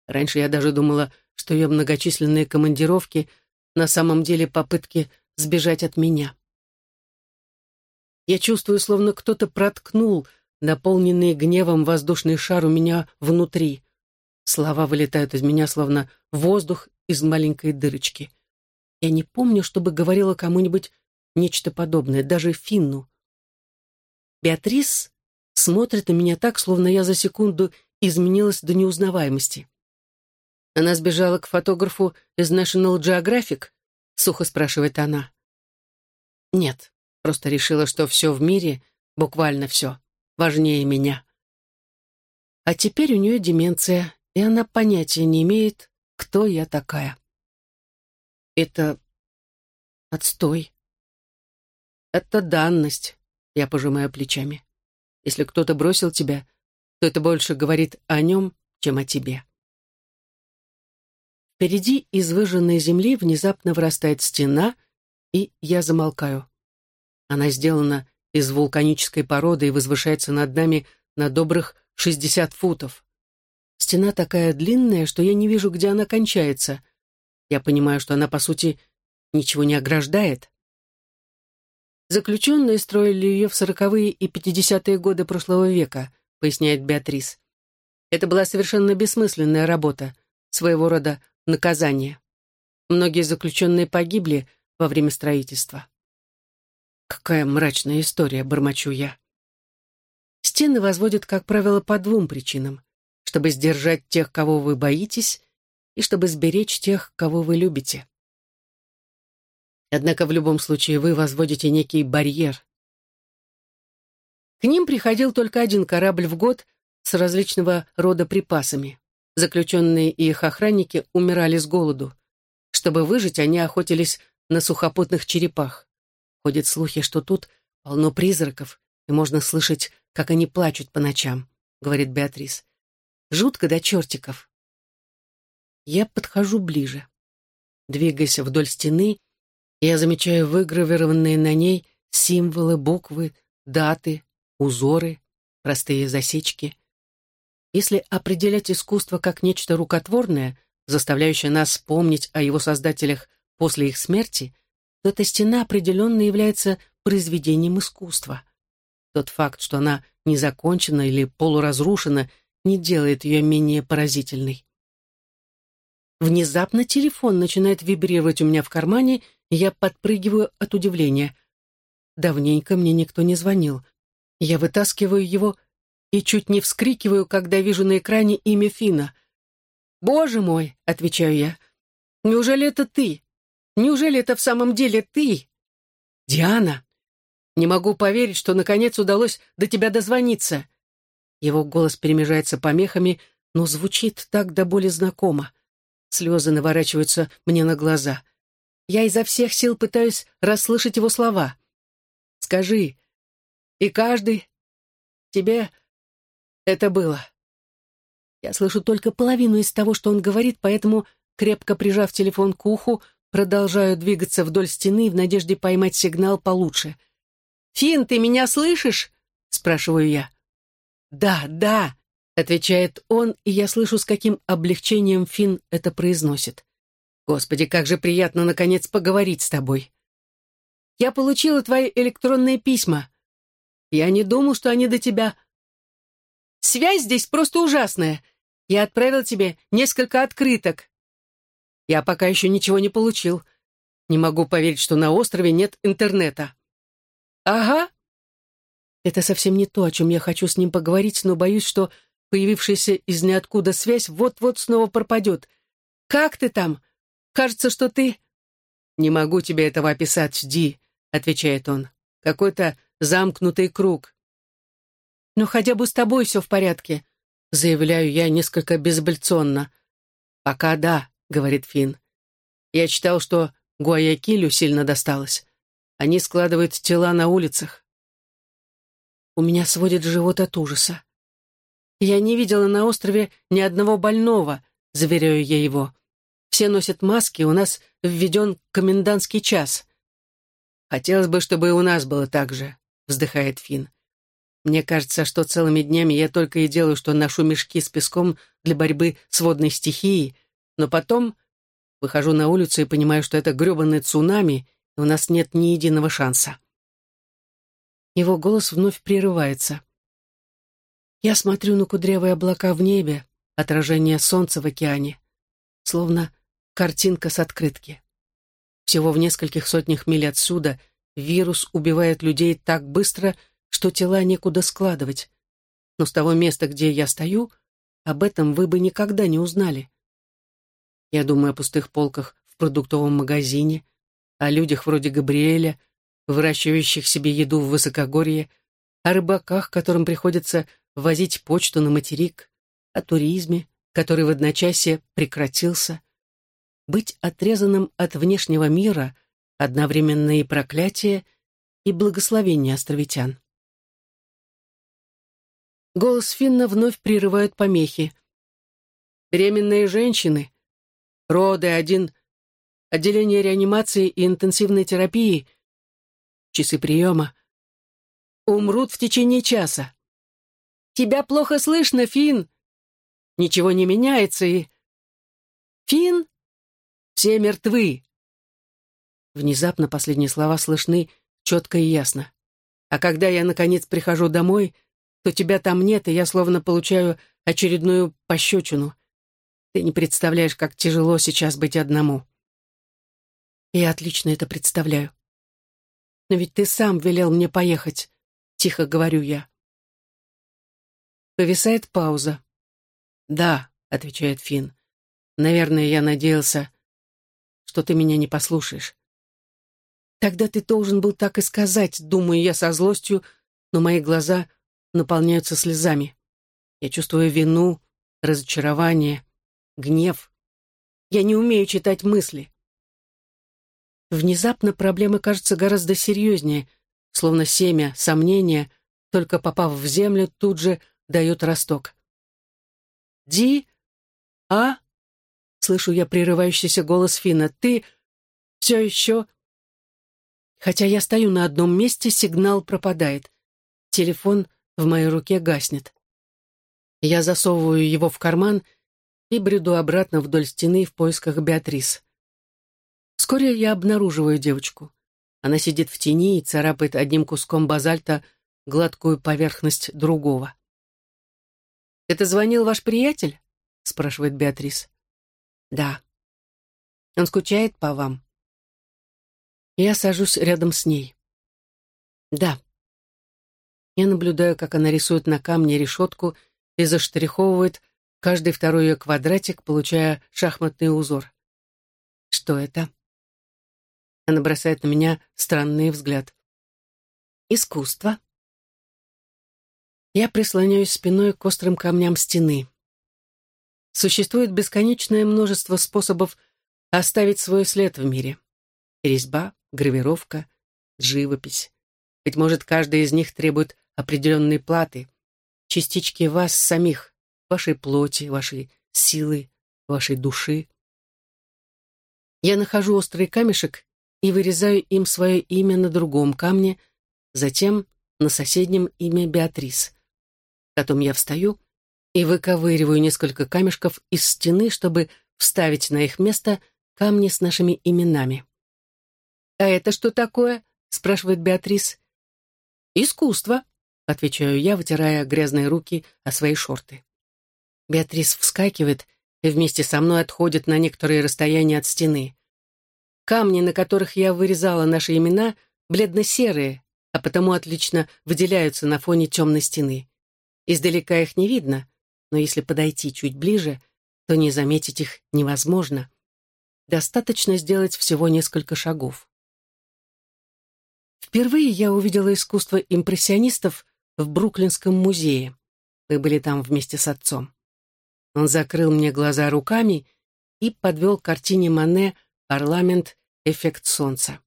Раньше я даже думала, что ее многочисленные командировки на самом деле попытки сбежать от меня. Я чувствую, словно кто-то проткнул наполненный гневом воздушный шар у меня внутри. Слова вылетают из меня, словно воздух из маленькой дырочки. Я не помню, чтобы говорила кому-нибудь нечто подобное, даже Финну. Беатрис смотрит на меня так, словно я за секунду изменилась до неузнаваемости. Она сбежала к фотографу из National Geographic, сухо спрашивает она. Нет, просто решила, что все в мире, буквально все, важнее меня. А теперь у нее деменция, и она понятия не имеет, кто я такая. Это отстой. Это данность. Я пожимаю плечами. Если кто-то бросил тебя, то это больше говорит о нем, чем о тебе. Впереди из выжженной земли внезапно вырастает стена, и я замолкаю. Она сделана из вулканической породы и возвышается над нами на добрых 60 футов. Стена такая длинная, что я не вижу, где она кончается. Я понимаю, что она, по сути, ничего не ограждает. Заключенные строили ее в сороковые и пятидесятые годы прошлого века, поясняет Беатрис. Это была совершенно бессмысленная работа, своего рода наказание. Многие заключенные погибли во время строительства. Какая мрачная история, бормочу я. Стены возводят, как правило, по двум причинам. Чтобы сдержать тех, кого вы боитесь, и чтобы сберечь тех, кого вы любите. Однако в любом случае вы возводите некий барьер. К ним приходил только один корабль в год с различного рода припасами. Заключенные и их охранники умирали с голоду. Чтобы выжить, они охотились на сухопутных черепах. Ходят слухи, что тут полно призраков, и можно слышать, как они плачут по ночам, говорит Беатрис. Жутко до чертиков. Я подхожу ближе. Двигаясь вдоль стены, я замечаю выгравированные на ней символы, буквы, даты, узоры, простые засечки. Если определять искусство как нечто рукотворное, заставляющее нас помнить о его создателях после их смерти, то эта стена определенно является произведением искусства. Тот факт, что она не закончена или полуразрушена, не делает ее менее поразительной. Внезапно телефон начинает вибрировать у меня в кармане, и я подпрыгиваю от удивления. Давненько мне никто не звонил. Я вытаскиваю его и чуть не вскрикиваю, когда вижу на экране имя Фина. «Боже мой!» — отвечаю я. «Неужели это ты? Неужели это в самом деле ты?» «Диана!» «Не могу поверить, что наконец удалось до тебя дозвониться». Его голос перемежается помехами, но звучит так до боли знакомо. Слезы наворачиваются мне на глаза. Я изо всех сил пытаюсь расслышать его слова. «Скажи, и каждый тебе это было». Я слышу только половину из того, что он говорит, поэтому, крепко прижав телефон к уху, продолжаю двигаться вдоль стены в надежде поймать сигнал получше. «Фин, ты меня слышишь?» — спрашиваю я. «Да, да», Отвечает он, и я слышу, с каким облегчением Финн это произносит. «Господи, как же приятно, наконец, поговорить с тобой!» «Я получила твои электронные письма. Я не думал, что они до тебя...» «Связь здесь просто ужасная. Я отправил тебе несколько открыток. Я пока еще ничего не получил. Не могу поверить, что на острове нет интернета». «Ага». Это совсем не то, о чем я хочу с ним поговорить, но боюсь, что Появившаяся из ниоткуда связь вот-вот снова пропадет. «Как ты там? Кажется, что ты...» «Не могу тебе этого описать, Ди», — отвечает он. «Какой-то замкнутый круг». «Но хотя бы с тобой все в порядке», — заявляю я несколько безбольционно. «Пока да», — говорит Финн. «Я читал, что Гуаякилю сильно досталось. Они складывают тела на улицах». У меня сводит живот от ужаса. «Я не видела на острове ни одного больного», — заверяю я его. «Все носят маски, у нас введен комендантский час». «Хотелось бы, чтобы и у нас было так же», — вздыхает Финн. «Мне кажется, что целыми днями я только и делаю, что ношу мешки с песком для борьбы с водной стихией, но потом выхожу на улицу и понимаю, что это грёбаный цунами, и у нас нет ни единого шанса». Его голос вновь прерывается. Я смотрю на кудрявые облака в небе, отражение солнца в океане, словно картинка с открытки. Всего в нескольких сотнях миль отсюда вирус убивает людей так быстро, что тела некуда складывать. Но с того места, где я стою, об этом вы бы никогда не узнали. Я думаю о пустых полках в продуктовом магазине, о людях вроде Габриэля, выращивающих себе еду в высокогорье, о рыбаках, которым приходится возить почту на материк, о туризме, который в одночасье прекратился. Быть отрезанным от внешнего мира — одновременно и проклятие, и благословение островитян. Голос Финна вновь прерывает помехи. Беременные женщины, роды один, отделение реанимации и интенсивной терапии, часы приема, умрут в течение часа. Тебя плохо слышно, Фин. Ничего не меняется и... Фин? Все мертвы. Внезапно последние слова слышны четко и ясно. А когда я, наконец, прихожу домой, то тебя там нет, и я словно получаю очередную пощечину. Ты не представляешь, как тяжело сейчас быть одному. Я отлично это представляю. Но ведь ты сам велел мне поехать, тихо говорю я. Повисает пауза. «Да», — отвечает Финн. «Наверное, я надеялся, что ты меня не послушаешь». «Тогда ты должен был так и сказать», — думаю я со злостью, но мои глаза наполняются слезами. Я чувствую вину, разочарование, гнев. Я не умею читать мысли. Внезапно проблема кажется гораздо серьезнее, словно семя сомнения, только попав в землю, тут же дает росток. «Ди? А?» — слышу я прерывающийся голос Фина. «Ты все еще...» Хотя я стою на одном месте, сигнал пропадает. Телефон в моей руке гаснет. Я засовываю его в карман и бреду обратно вдоль стены в поисках Беатрис. Вскоре я обнаруживаю девочку. Она сидит в тени и царапает одним куском базальта гладкую поверхность другого. «Это звонил ваш приятель?» — спрашивает Беатрис. «Да». «Он скучает по вам?» Я сажусь рядом с ней. «Да». Я наблюдаю, как она рисует на камне решетку и заштриховывает каждый второй ее квадратик, получая шахматный узор. «Что это?» Она бросает на меня странный взгляд. «Искусство», я прислоняюсь спиной к острым камням стены. Существует бесконечное множество способов оставить свой след в мире. Резьба, гравировка, живопись. Быть может, каждая из них требует определенной платы, частички вас самих, вашей плоти, вашей силы, вашей души. Я нахожу острый камешек и вырезаю им свое имя на другом камне, затем на соседнем имя Беатрис. Потом я встаю и выковыриваю несколько камешков из стены, чтобы вставить на их место камни с нашими именами. «А это что такое?» — спрашивает Беатрис. «Искусство», — отвечаю я, вытирая грязные руки о свои шорты. Беатрис вскакивает и вместе со мной отходит на некоторое расстояние от стены. Камни, на которых я вырезала наши имена, бледно-серые, а потому отлично выделяются на фоне темной стены. Издалека их не видно, но если подойти чуть ближе, то не заметить их невозможно. Достаточно сделать всего несколько шагов. Впервые я увидела искусство импрессионистов в Бруклинском музее. Мы были там вместе с отцом. Он закрыл мне глаза руками и подвел к картине Мане «Парламент. Эффект солнца».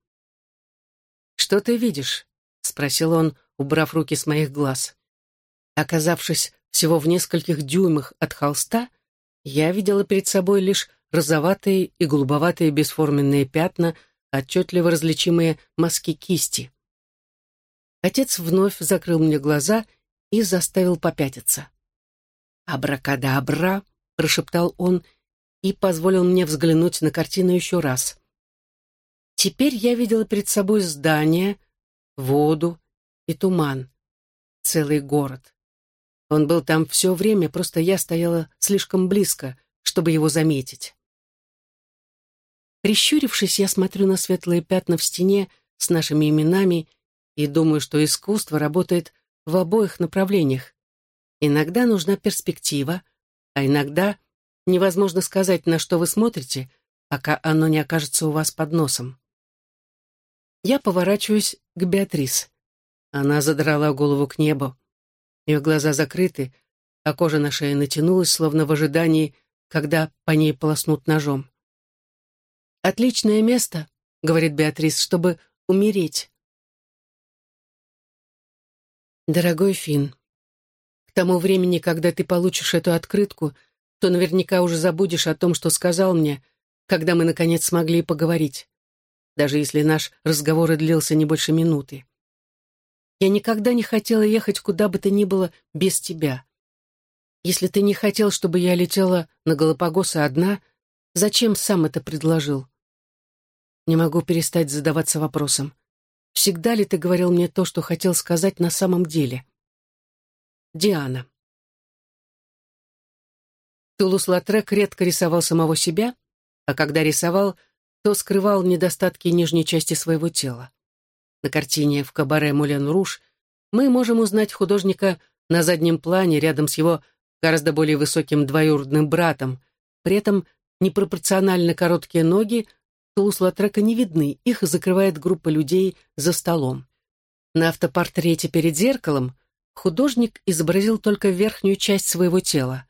«Что ты видишь?» — спросил он, убрав руки с моих глаз. Оказавшись всего в нескольких дюймах от холста, я видела перед собой лишь розоватые и голубоватые бесформенные пятна, отчетливо различимые мазки кисти. Отец вновь закрыл мне глаза и заставил попятиться. «Абракадабра!» — прошептал он и позволил мне взглянуть на картину еще раз. Теперь я видела перед собой здание, воду и туман, целый город. Он был там все время, просто я стояла слишком близко, чтобы его заметить. Прищурившись, я смотрю на светлые пятна в стене с нашими именами и думаю, что искусство работает в обоих направлениях. Иногда нужна перспектива, а иногда невозможно сказать, на что вы смотрите, пока оно не окажется у вас под носом. Я поворачиваюсь к Беатрис. Она задрала голову к небу. Ее глаза закрыты, а кожа на шее натянулась, словно в ожидании, когда по ней полоснут ножом. «Отличное место», — говорит Беатрис, — «чтобы умереть». Дорогой Финн, тому времени, когда ты получишь эту открытку, то наверняка уже забудешь о том, что сказал мне, когда мы, наконец, смогли поговорить, даже если наш разговор и длился не больше минуты. Я никогда не хотела ехать куда бы то ни было без тебя. Если ты не хотел, чтобы я летела на Галапагосы одна, зачем сам это предложил? Не могу перестать задаваться вопросом. Всегда ли ты говорил мне то, что хотел сказать на самом деле? Диана. Тулус-Латрек редко рисовал самого себя, а когда рисовал, то скрывал недостатки нижней части своего тела. На картине в кабаре «Мулен Руж» мы можем узнать художника на заднем плане рядом с его гораздо более высоким двоюродным братом. При этом непропорционально короткие ноги Тулус-Латрека не видны, их закрывает группа людей за столом. На автопортрете перед зеркалом художник изобразил только верхнюю часть своего тела.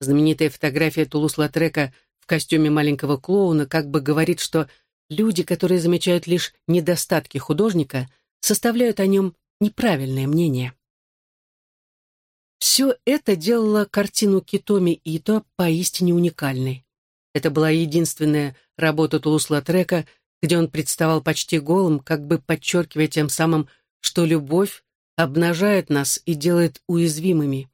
Знаменитая фотография Тулус-Латрека в костюме маленького клоуна как бы говорит, что люди, которые замечают лишь недостатки художника, составляют о нем неправильное мнение. Все это делало картину Китоми Ито поистине уникальной. Это была единственная работа Тулус-Латрека, где он представал почти голым, как бы подчеркивая тем самым, что любовь обнажает нас и делает уязвимыми.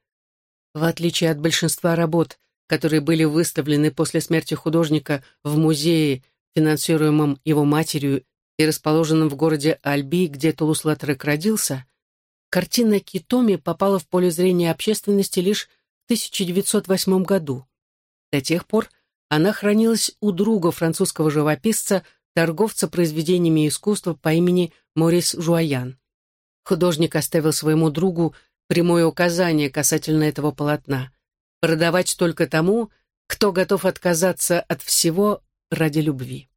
В отличие от большинства работ, которые были выставлены после смерти художника в музее, финансируемом его матерью и расположенном в городе Альби, где Тулус-Латрек родился, картина Китоми попала в поле зрения общественности лишь в 1908 году. До тех пор она хранилась у друга французского живописца, торговца произведениями искусства по имени Морис Жуаян. Художник оставил своему другу прямое указание касательно этого полотна — продавать только тому, кто готов отказаться от всего ради любви.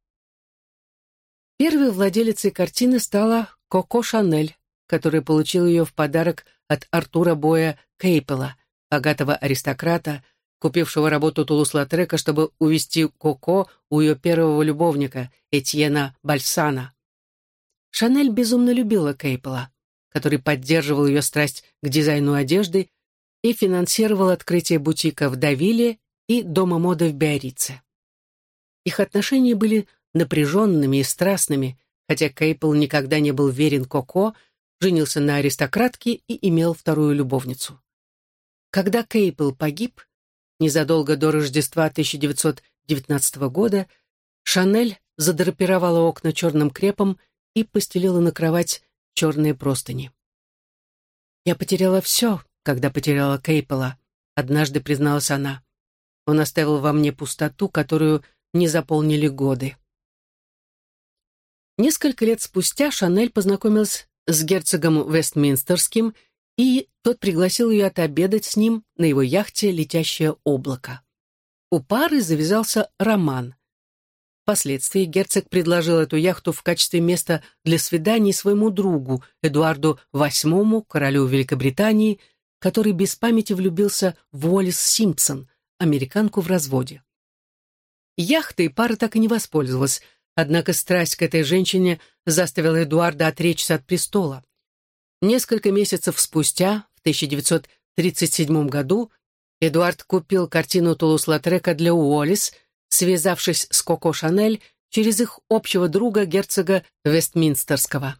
Первой владелицей картины стала Коко Шанель, которая получила ее в подарок от Артура Боя Кейпела, богатого аристократа, купившего работу Тулус-Латрека, чтобы увести Коко у ее первого любовника, Этьена Бальсана. Шанель безумно любила Кейпела, который поддерживал ее страсть к дизайну одежды и финансировал открытие бутика в Давиле и дома моды в Биорице. Их отношения были напряженными и страстными, хотя Кейпл никогда не был верен Коко, женился на аристократке и имел вторую любовницу. Когда Кейпл погиб, незадолго до Рождества 1919 года, Шанель задрапировала окна черным крепом и постелила на кровать черные простыни. «Я потеряла все, когда потеряла Кейпела», — однажды призналась она. «Он оставил во мне пустоту, которую не заполнили годы». Несколько лет спустя Шанель познакомилась с герцогом Вестминстерским, и тот пригласил ее отобедать с ним на его яхте «Летящее облако». У пары завязался роман. Впоследствии герцог предложил эту яхту в качестве места для свиданий своему другу, Эдуарду VIII, королю Великобритании, который без памяти влюбился в Уоллес Симпсон, американку в разводе. Яхтой пара так и не воспользовалась, Однако страсть к этой женщине заставила Эдуарда отречься от престола. Несколько месяцев спустя, в 1937 году, Эдуард купил картину Тулус-Латрека для Уоллес, связавшись с Коко Шанель через их общего друга герцога Вестминстерского.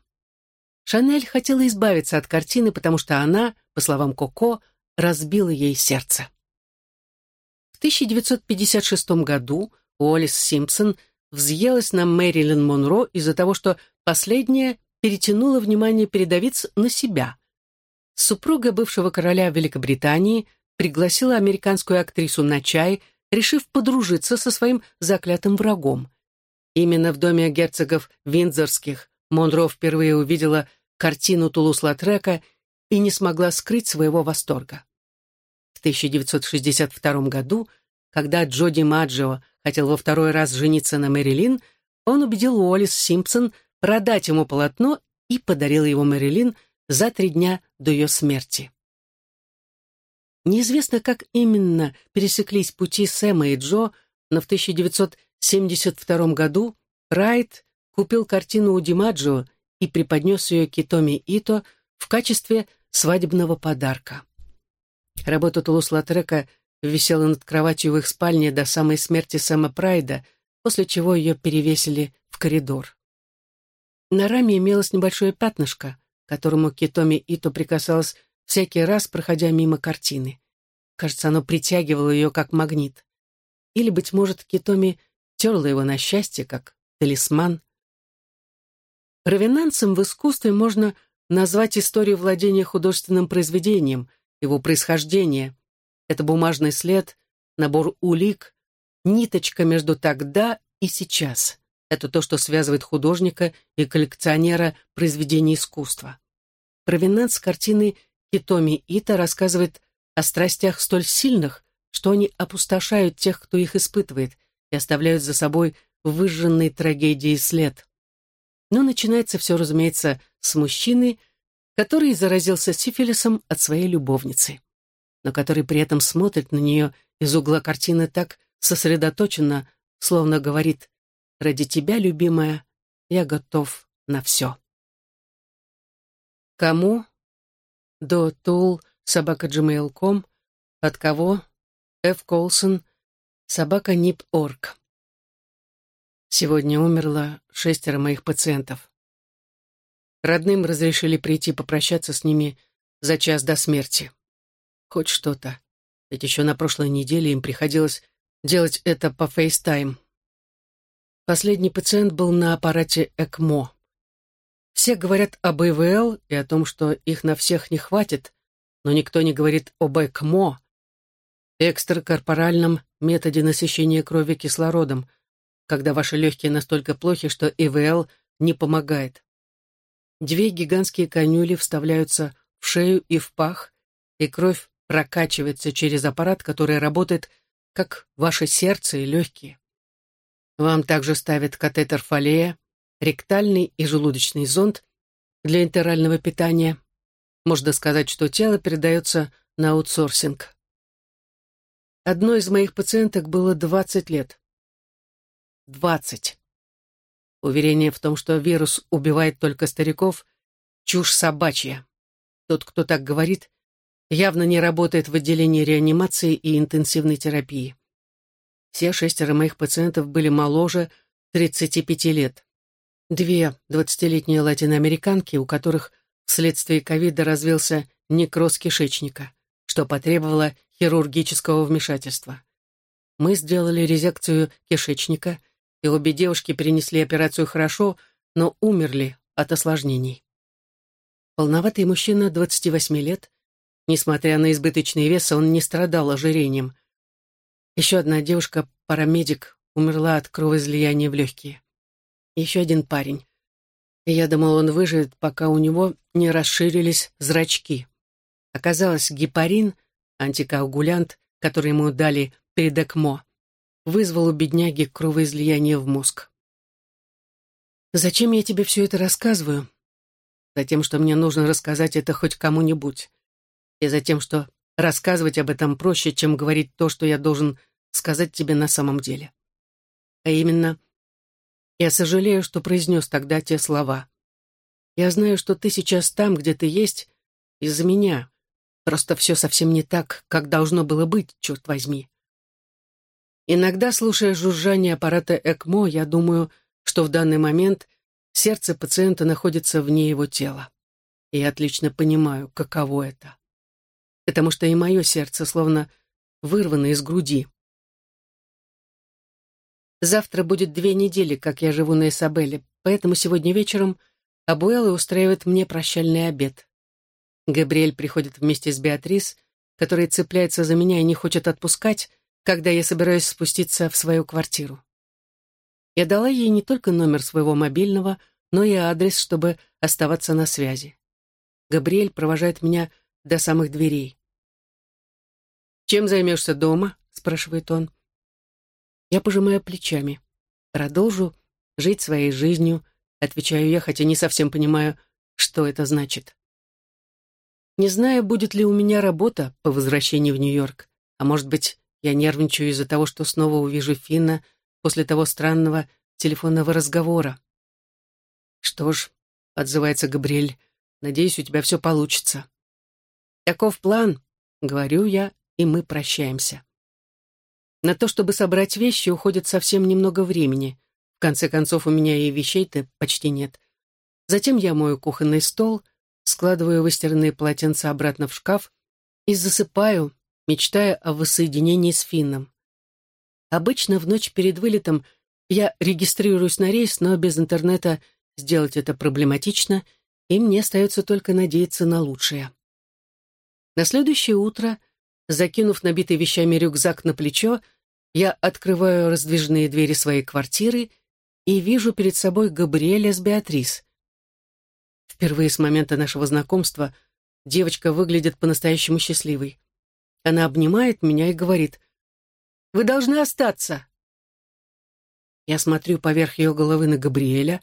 Шанель хотела избавиться от картины, потому что она, по словам Коко, разбила ей сердце. В 1956 году Уоллес Симпсон – взъелась на Мэрилин Монро из-за того, что последняя перетянула внимание передовиц на себя. Супруга бывшего короля Великобритании пригласила американскую актрису на чай, решив подружиться со своим заклятым врагом. Именно в доме герцогов Виндзорских Монро впервые увидела картину Тулус-Латрека и не смогла скрыть своего восторга. В 1962 году, когда Джоди Маджио хотел во второй раз жениться на Мэрилин, он убедил Уоллес Симпсон продать ему полотно и подарил его Мэрилин за три дня до ее смерти. Неизвестно, как именно пересеклись пути Сэма и Джо, но в 1972 году Райт купил картину у Димаджо и преподнес ее Китоми Ито в качестве свадебного подарка. Работа Тулус-Латрека – висела над кроватью в их спальне до самой смерти Сэма Прайда, после чего ее перевесили в коридор. На раме имелось небольшое пятнышко, которому Китоми Ито прикасалась всякий раз, проходя мимо картины. Кажется, оно притягивало ее как магнит. Или, быть может, Китоми терла его на счастье, как талисман. Равенансом в искусстве можно назвать историю владения художественным произведением, его происхождение, это бумажный след, набор улик, ниточка между тогда и сейчас. Это то, что связывает художника и коллекционера произведений искусства. Провинанс картины Китоми Ита рассказывает о страстях столь сильных, что они опустошают тех, кто их испытывает, и оставляют за собой выжженный трагедии след. Но начинается все, разумеется, с мужчины, который заразился сифилисом от своей любовницы, но который при этом смотрит на нее из угла картины так сосредоточенно, словно говорит «Ради тебя, любимая, я готов на все». Кому? До Тул, собака gmail.com. От кого? Ф. Колсон, собака нип.орг. Сегодня умерло шестеро моих пациентов. Родным разрешили прийти попрощаться с ними за час до смерти. Хоть что-то. Ведь еще на прошлой неделе им приходилось делать это по FaceTime. Последний пациент был на аппарате ЭКМО. Все говорят об ИВЛ и о том, что их на всех не хватит, но никто не говорит об ЭКМО, экстракорпоральном методе насыщения крови кислородом, когда ваши легкие настолько плохи, что ИВЛ не помогает. Две гигантские конюли вставляются в шею и в пах, и кровь прокачивается через аппарат, который работает как ваше сердце и легкие. Вам также ставят катетер фолея, ректальный и желудочный зонд для интерального питания. Можно сказать, что тело передается на аутсорсинг. Одной из моих пациенток было 20 лет. 20. Уверение в том, что вирус убивает только стариков, чушь собачья. Тот, кто так говорит, явно не работает в отделении реанимации и интенсивной терапии. Все шестеро моих пациентов были моложе 35 лет. Две двадцатилетние латиноамериканки, у которых вследствие ковида развился некроз кишечника, что потребовало хирургического вмешательства. Мы сделали резекцию кишечника, и обе девушки перенесли операцию хорошо, но умерли от осложнений. Полноватый мужчина 28 лет, несмотря на избыточный вес, он не страдал ожирением. Еще одна девушка, парамедик, умерла от кровоизлияния в легкие. Еще один парень. Я думал, он выживет, пока у него не расширились зрачки. Оказалось, гепарин антикоагулянт, который ему дали перед ЭКМО, вызвал у бедняги кровоизлияние в мозг. Зачем я тебе все это рассказываю? Затем, что мне нужно рассказать это хоть кому-нибудь. И затем, что рассказывать об этом проще, чем говорить то, что я должен сказать тебе на самом деле. А именно, я сожалею, что произнес тогда те слова. Я знаю, что ты сейчас там, где ты есть, из-за меня, Просто все совсем не так, как должно было быть, черт возьми. Иногда, слушая жужжание аппарата ЭКМО, я думаю, что в данный момент сердце пациента находится вне его тела. И я отлично понимаю, каково это. Потому что и мое сердце словно вырвано из груди. Завтра будет две недели, как я живу на Исабеле, поэтому сегодня вечером Абуэлла устраивает мне прощальный обед. Габриэль приходит вместе с Беатрис, которая цепляется за меня и не хочет отпускать, когда я собираюсь спуститься в свою квартиру. Я дала ей не только номер своего мобильного, но и адрес, чтобы оставаться на связи. Габриэль провожает меня до самых дверей. «Чем займешься дома?» — спрашивает он. Я пожимаю плечами. Продолжу жить своей жизнью, отвечаю я, хотя не совсем понимаю, что это значит. Не знаю, будет ли у меня работа по возвращении в Нью-Йорк, а может быть, я нервничаю из-за того, что снова увижу Финна после того странного телефонного разговора. «Что ж», — отзывается Габриэль, — «надеюсь, у тебя все получится». «Таков план», — говорю я, и мы прощаемся. На то, чтобы собрать вещи, уходит совсем немного времени. В конце концов, у меня и вещей-то почти нет. Затем я мою кухонный стол — складываю выстиранные полотенца обратно в шкаф и засыпаю, мечтая о воссоединении с Финном. Обычно в ночь перед вылетом я регистрируюсь на рейс, но без интернета сделать это проблематично, и мне остается только надеяться на лучшее. На следующее утро Закинув набитый вещами рюкзак на плечо, я открываю раздвижные двери своей квартиры и вижу перед собой Габриэля с Беатрис. Впервые с момента нашего знакомства девочка выглядит по-настоящему счастливой. Она обнимает меня и говорит, «Вы должны остаться!» Я смотрю поверх ее головы на Габриэля,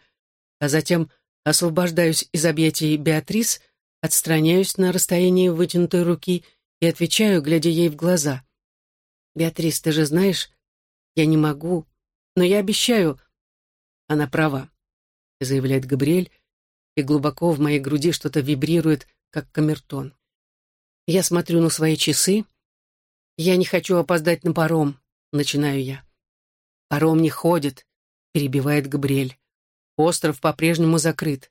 а затем освобождаюсь из объятий Беатрис, отстраняюсь на расстоянии вытянутой руки и отвечаю, глядя ей в глаза. «Беатрис, ты же знаешь, я не могу, но я обещаю...» Она права, заявляет Габриэль, и глубоко в моей груди что-то вибрирует, как камертон. Я смотрю на свои часы. Я не хочу опоздать на паром, начинаю я. Паром не ходит, перебивает Габриэль. Остров по-прежнему закрыт.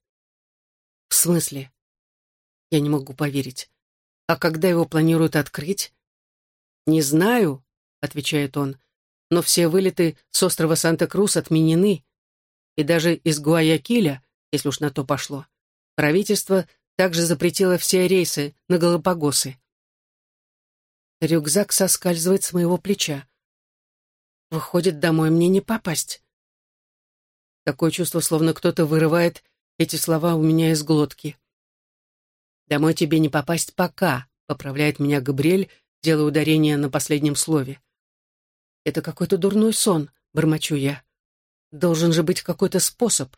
В смысле? Я не могу поверить. А когда его планируют открыть? Не знаю, отвечает он, но все вылеты с острова Санта-Крус отменены. И даже из Гуаякиля, если уж на то пошло. Правительство также запретило все рейсы на Галапагосы. Рюкзак соскальзывает с моего плеча. Выходит, домой мне не попасть. Такое чувство, словно кто-то вырывает эти слова у меня из глотки. «Домой тебе не попасть пока», — поправляет меня Габриэль, делая ударение на последнем слове. «Это какой-то дурной сон», — бормочу я. «Должен же быть какой-то способ».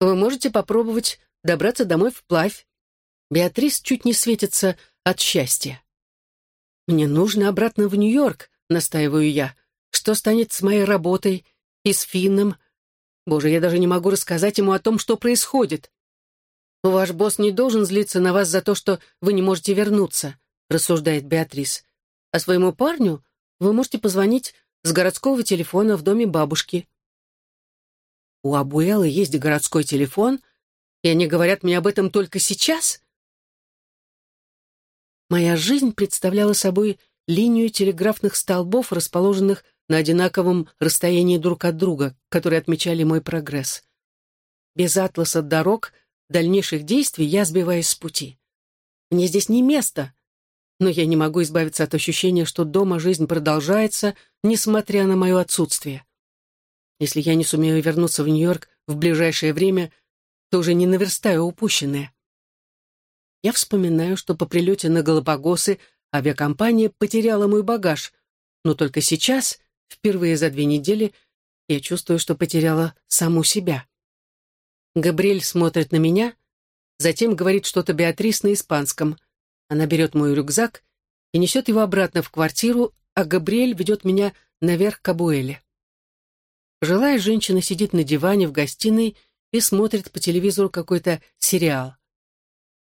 «Вы можете попробовать добраться домой вплавь». Беатрис чуть не светится от счастья. «Мне нужно обратно в Нью-Йорк», — настаиваю я. Что станет с моей работой и с Финном? Боже, я даже не могу рассказать ему о том, что происходит. «Ваш босс не должен злиться на вас за то, что вы не можете вернуться», рассуждает Беатрис. «А своему парню вы можете позвонить с городского телефона в доме бабушки». «У Абуэлы есть городской телефон, и они говорят мне об этом только сейчас?» Моя жизнь представляла собой линию телеграфных столбов, расположенных на одинаковом расстоянии друг от друга, которые отмечали мой прогресс. Без атласа дорог, дальнейших действий я сбиваюсь с пути. Мне здесь не место, но я не могу избавиться от ощущения, что дома жизнь продолжается, несмотря на мое отсутствие. Если я не сумею вернуться в Нью-Йорк в ближайшее время, то уже не наверстаю упущенное. Я вспоминаю, что по прилете на Галапагосы авиакомпания потеряла мой багаж, но только сейчас Впервые за две недели я чувствую, что потеряла саму себя. Габриэль смотрит на меня, затем говорит что-то Беатрис на испанском. Она берет мой рюкзак и несет его обратно в квартиру, а Габриэль ведет меня наверх к Абуэле. Пожилая женщина сидит на диване в гостиной и смотрит по телевизору какой-то сериал.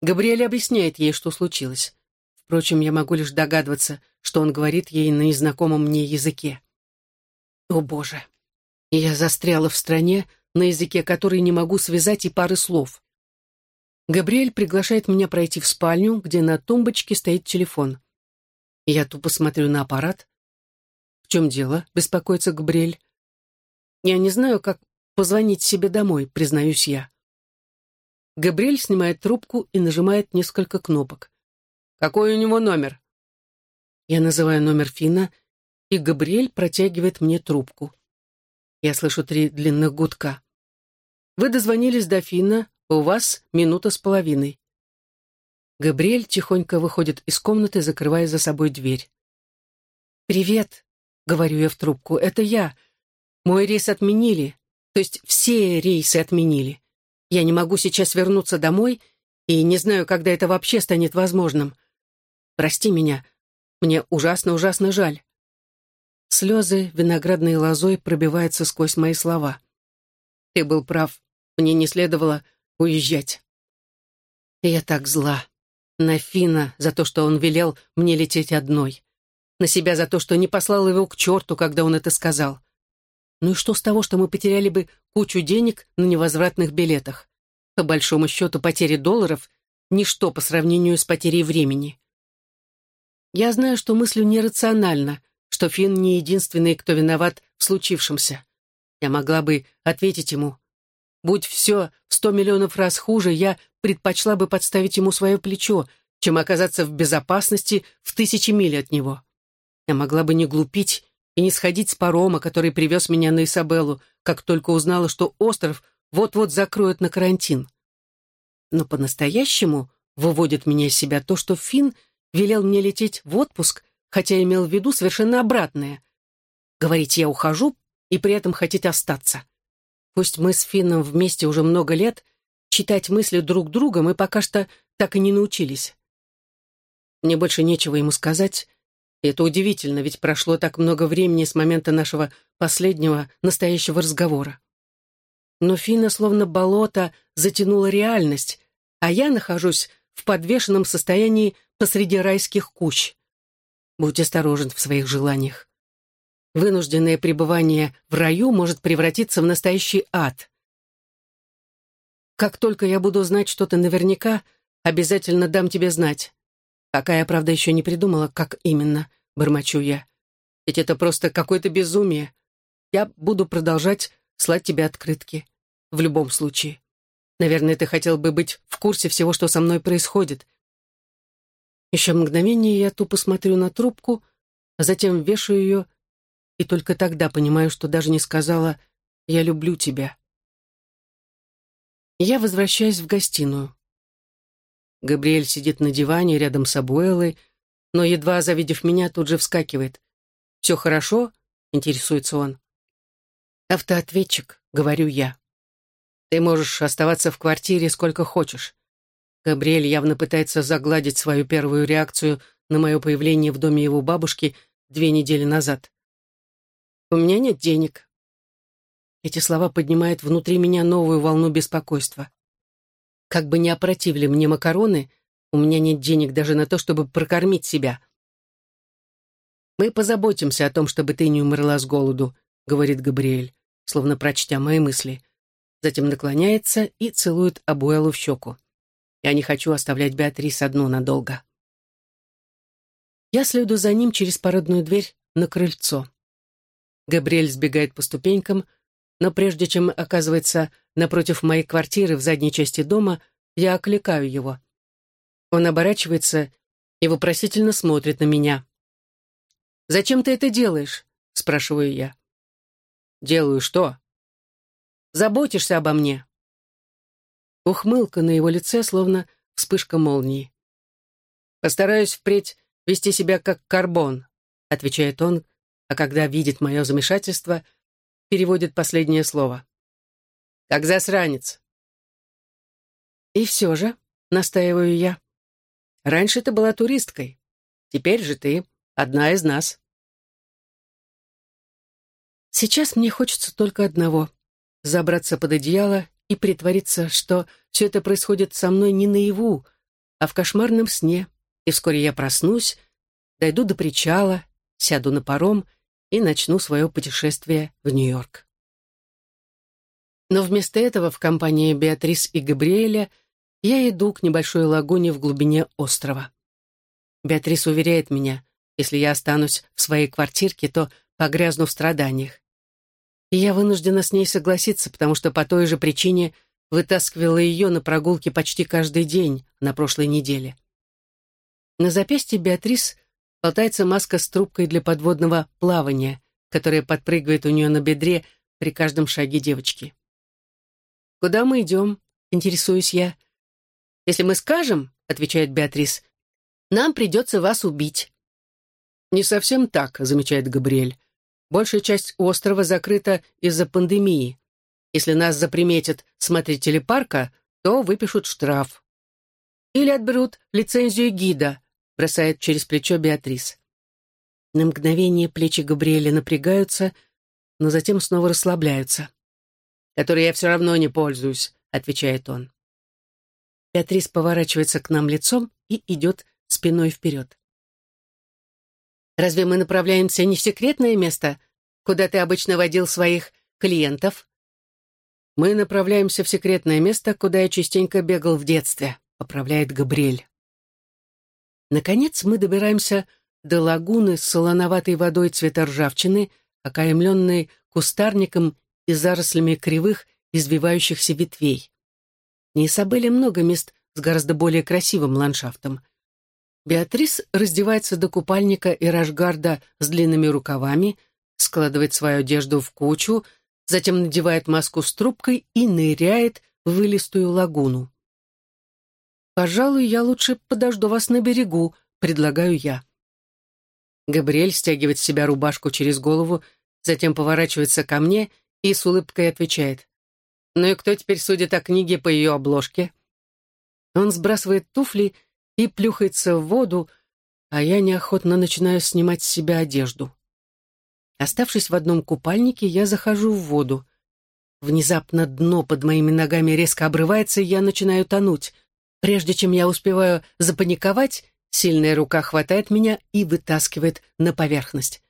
Габриэль объясняет ей, что случилось. Впрочем, я могу лишь догадываться, что он говорит ей на незнакомом мне языке. О, Боже! Я застряла в стране, на языке которой не могу связать и пары слов. Габриэль приглашает меня пройти в спальню, где на тумбочке стоит телефон. Я тупо смотрю на аппарат. «В чем дело?» — беспокоится Габриэль. «Я не знаю, как позвонить себе домой», — признаюсь я. Габриэль снимает трубку и нажимает несколько кнопок. «Какой у него номер?» Я называю номер Фина и Габриэль протягивает мне трубку. Я слышу три длинных гудка. «Вы дозвонились до Фина, у вас минута с половиной». Габриэль тихонько выходит из комнаты, закрывая за собой дверь. «Привет», — говорю я в трубку, — «это я. Мой рейс отменили, то есть все рейсы отменили. Я не могу сейчас вернуться домой и не знаю, когда это вообще станет возможным. Прости меня, мне ужасно-ужасно жаль». Слезы виноградной лозой пробиваются сквозь мои слова. Ты был прав, мне не следовало уезжать. я так зла. На Фина за то, что он велел мне лететь одной. На себя за то, что не послал его к черту, когда он это сказал. Ну и что с того, что мы потеряли бы кучу денег на невозвратных билетах? По большому счету, потери долларов — ничто по сравнению с потерей времени. Я знаю, что мыслю нерационально, что Финн не единственный, кто виноват в случившемся. Я могла бы ответить ему. Будь все в сто миллионов раз хуже, я предпочла бы подставить ему свое плечо, чем оказаться в безопасности в тысячи миль от него. Я могла бы не глупить и не сходить с парома, который привез меня на Исабеллу, как только узнала, что остров вот-вот закроют на карантин. Но по-настоящему выводит меня из себя то, что Финн велел мне лететь в отпуск, хотя имел в виду совершенно обратное. Говорить «я ухожу» и при этом хотеть остаться. Пусть мы с Финном вместе уже много лет, читать мысли друг друга мы пока что так и не научились. Мне больше нечего ему сказать, и это удивительно, ведь прошло так много времени с момента нашего последнего настоящего разговора. Но Фина словно болото затянула реальность, а я нахожусь в подвешенном состоянии посреди райских кущ. Будь осторожен в своих желаниях. Вынужденное пребывание в раю может превратиться в настоящий ад. Как только я буду знать что-то наверняка, обязательно дам тебе знать. Пока я, правда, еще не придумала, как именно, бормочу я. Ведь это просто какое-то безумие. Я буду продолжать слать тебе открытки. В любом случае. Наверное, ты хотел бы быть в курсе всего, что со мной происходит. Еще мгновение я тупо смотрю на трубку, а затем вешаю ее, и только тогда понимаю, что даже не сказала «я люблю тебя». Я возвращаюсь в гостиную. Габриэль сидит на диване рядом с Абуэлой, но, едва завидев меня, тут же вскакивает. «Все хорошо?» — интересуется он. «Автоответчик», — говорю я. «Ты можешь оставаться в квартире сколько хочешь». Габриэль явно пытается загладить свою первую реакцию на мое появление в доме его бабушки две недели назад. «У меня нет денег». Эти слова поднимают внутри меня новую волну беспокойства. Как бы ни опротивили мне макароны, у меня нет денег даже на то, чтобы прокормить себя. «Мы позаботимся о том, чтобы ты не умерла с голоду», — говорит Габриэль, словно прочтя мои мысли. Затем наклоняется и целует Абуэлу в щеку. Я не хочу оставлять Беатрис одну надолго. Я следую за ним через парадную дверь на крыльцо. Габриэль сбегает по ступенькам, но прежде чем оказывается напротив моей квартиры в задней части дома, я окликаю его. Он оборачивается и вопросительно смотрит на меня. «Зачем ты это делаешь?» — спрашиваю я. «Делаю что?» «Заботишься обо мне». Ухмылка на его лице, словно вспышка молнии. «Постараюсь впредь вести себя как карбон», — отвечает он, а когда видит мое замешательство — переводит последнее слово. «Как засранец». «И все же», — настаиваю я, — «раньше ты была туристкой. Теперь же ты одна из нас». Сейчас мне хочется только одного — забраться под одеяло и притвориться, что все это происходит со мной не наяву, а в кошмарном сне, и вскоре я проснусь, дойду до причала, сяду на паром — и начну свое путешествие в Нью-Йорк. Но вместо этого в компании Беатрис и Габриэля я иду к небольшой лагуне в глубине острова. Беатрис уверяет меня, если я останусь в своей квартирке, то погрязну в страданиях. И я вынуждена с ней согласиться, потому что по той же причине вытаскивала ее на прогулки почти каждый день на прошлой неделе. На запястье Беатрис болтается маска с трубкой для подводного плавания, которая подпрыгивает у нее на бедре при каждом шаге девочки. «Куда мы идем?» — интересуюсь я. «Если мы скажем, — отвечает Беатрис, — нам придется вас убить». «Не совсем так», — замечает Габриэль. «Большая часть острова закрыта из-за пандемии. Если нас заприметят смотрители парка, то выпишут штраф. Или отберут лицензию гида, бросает через плечо Беатрис. На мгновение плечи Габриэля напрягаются, но затем снова расслабляются. «Который я все равно не пользуюсь», — отвечает он. Беатрис поворачивается к нам лицом и идет спиной вперед. «Разве мы направляемся не в секретное место, куда ты обычно водил своих клиентов?» «Мы направляемся в секретное место, куда я частенько бегал в детстве», — поправляет Габриэль. Наконец мы добираемся до лагуны с солоноватой водой цвета ржавчины, окаймленной кустарником и зарослями кривых, извивающихся ветвей. Не Исабеле много мест с гораздо более красивым ландшафтом. Беатрис раздевается до купальника и рашгарда с длинными рукавами, складывает свою одежду в кучу, затем надевает маску с трубкой и ныряет в вылистую лагуну. «Пожалуй, я лучше подожду вас на берегу», — предлагаю я. Габриэль стягивает с себя рубашку через голову, затем поворачивается ко мне и с улыбкой отвечает. «Ну и кто теперь судит о книге по ее обложке?» Он сбрасывает туфли и плюхается в воду, а я неохотно начинаю снимать с себя одежду. Оставшись в одном купальнике, я захожу в воду. Внезапно дно под моими ногами резко обрывается, и я начинаю тонуть. Прежде чем я успеваю запаниковать, сильная рука хватает меня и вытаскивает на поверхность.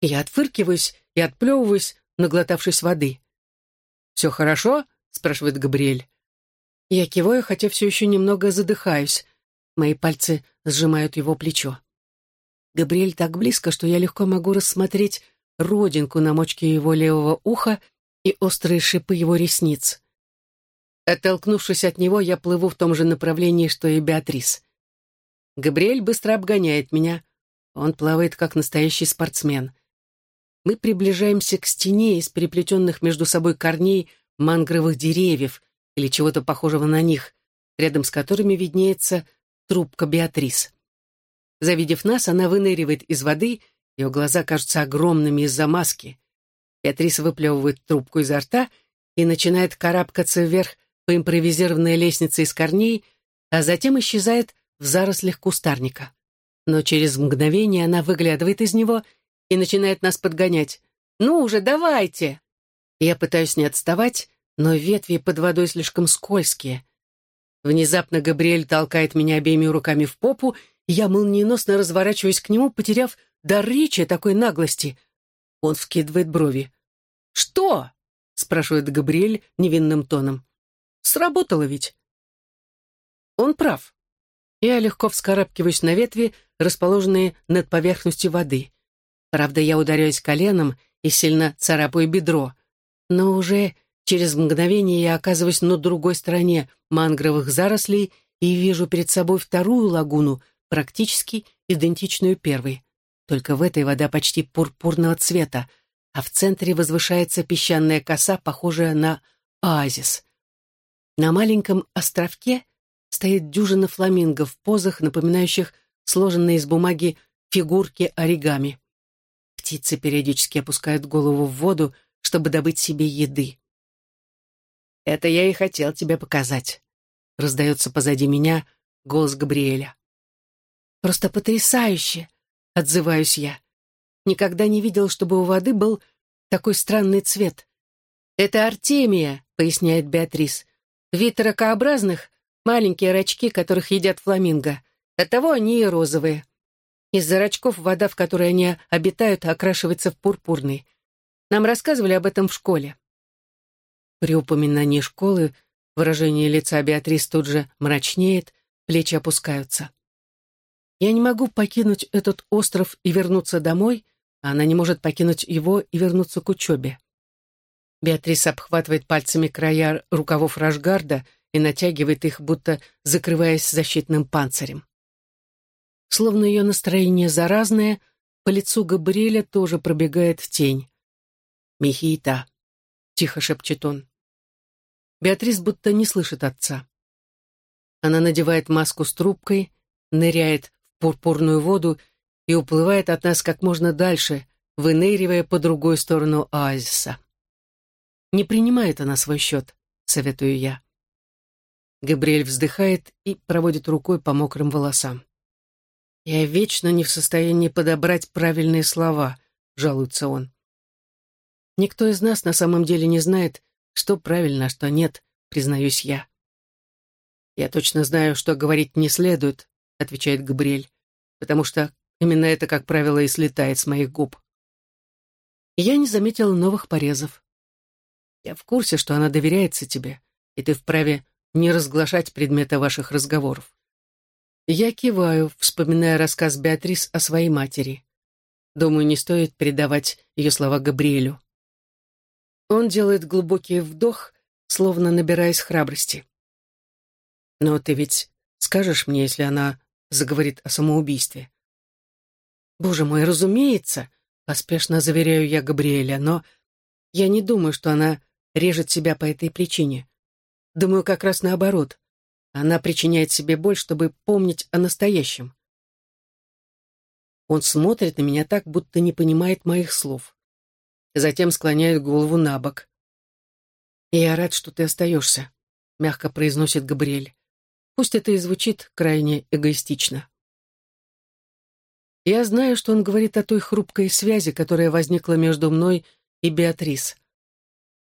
Я отфыркиваюсь и отплевываюсь, наглотавшись воды. «Все хорошо?» — спрашивает Габриэль. Я киваю, хотя все еще немного задыхаюсь. Мои пальцы сжимают его плечо. Габриэль так близко, что я легко могу рассмотреть родинку на мочке его левого уха и острые шипы его ресниц. Оттолкнувшись от него, я плыву в том же направлении, что и Беатрис. Габриэль быстро обгоняет меня. Он плавает, как настоящий спортсмен. Мы приближаемся к стене из переплетенных между собой корней мангровых деревьев или чего-то похожего на них, рядом с которыми виднеется трубка Беатрис. Завидев нас, она выныривает из воды, ее глаза кажутся огромными из-за маски. Беатрис выплевывает трубку изо рта и начинает карабкаться вверх по импровизированной лестнице из корней, а затем исчезает в зарослях кустарника. Но через мгновение она выглядывает из него и начинает нас подгонять. «Ну уже, давайте!» Я пытаюсь не отставать, но ветви под водой слишком скользкие. Внезапно Габриэль толкает меня обеими руками в попу, и я молниеносно разворачиваюсь к нему, потеряв дар речи такой наглости. Он вскидывает брови. «Что?» — спрашивает Габриэль невинным тоном. «Сработало ведь». Он прав. Я легко вскарабкиваюсь на ветви, расположенные над поверхностью воды. Правда, я ударяюсь коленом и сильно царапаю бедро, но уже через мгновение я оказываюсь на другой стороне мангровых зарослей и вижу перед собой вторую лагуну, практически идентичную первой. Только в этой вода почти пурпурного цвета, а в центре возвышается песчаная коса, похожая на оазис. На маленьком островке стоит дюжина фламинго в позах, напоминающих сложенные из бумаги фигурки оригами. Птицы периодически опускают голову в воду, чтобы добыть себе еды. «Это я и хотел тебе показать», — раздается позади меня голос Габриэля. «Просто потрясающе!» — отзываюсь я. Никогда не видел, чтобы у воды был такой странный цвет. «Это артемия», — поясняет Беатрис. «Вид ракообразных, Маленькие рачки, которых едят фламинго. Оттого они и розовые. Из-за рачков вода, в которой они обитают, окрашивается в пурпурный. Нам рассказывали об этом в школе. При упоминании школы выражение лица Беатрис тут же мрачнеет, плечи опускаются. Я не могу покинуть этот остров и вернуться домой, а она не может покинуть его и вернуться к учебе. Беатрис обхватывает пальцами края рукавов Рашгарда — и натягивает их, будто закрываясь защитным панцирем. Словно ее настроение заразное, по лицу Габриэля тоже пробегает тень. «Михита», — тихо шепчет он. Беатрис будто не слышит отца. Она надевает маску с трубкой, ныряет в пурпурную воду и уплывает от нас как можно дальше, выныривая по другую сторону оазиса. «Не принимает она свой счет», — советую я. Габриэль вздыхает и проводит рукой по мокрым волосам. «Я вечно не в состоянии подобрать правильные слова», — жалуется он. «Никто из нас на самом деле не знает, что правильно, а что нет», — признаюсь я. «Я точно знаю, что говорить не следует», — отвечает Габриэль, «потому что именно это, как правило, и слетает с моих губ». Я не заметила новых порезов. Я в курсе, что она доверяется тебе, и ты вправе не разглашать предметы ваших разговоров. Я киваю, вспоминая рассказ Беатрис о своей матери. Думаю, не стоит передавать ее слова Габриэлю. Он делает глубокий вдох, словно набираясь храбрости. «Но ты ведь скажешь мне, если она заговорит о самоубийстве. «Боже мой, разумеется!» — поспешно заверяю я Габриэля, но я не думаю, что она режет себя по этой причине. Думаю, как раз наоборот. Она причиняет себе боль, чтобы помнить о настоящем. Он смотрит на меня так, будто не понимает моих слов. Затем склоняет голову на бок. «Я рад, что ты остаешься», — мягко произносит Габриэль. Пусть это и звучит крайне эгоистично. Я знаю, что он говорит о той хрупкой связи, которая возникла между мной и Беатрис.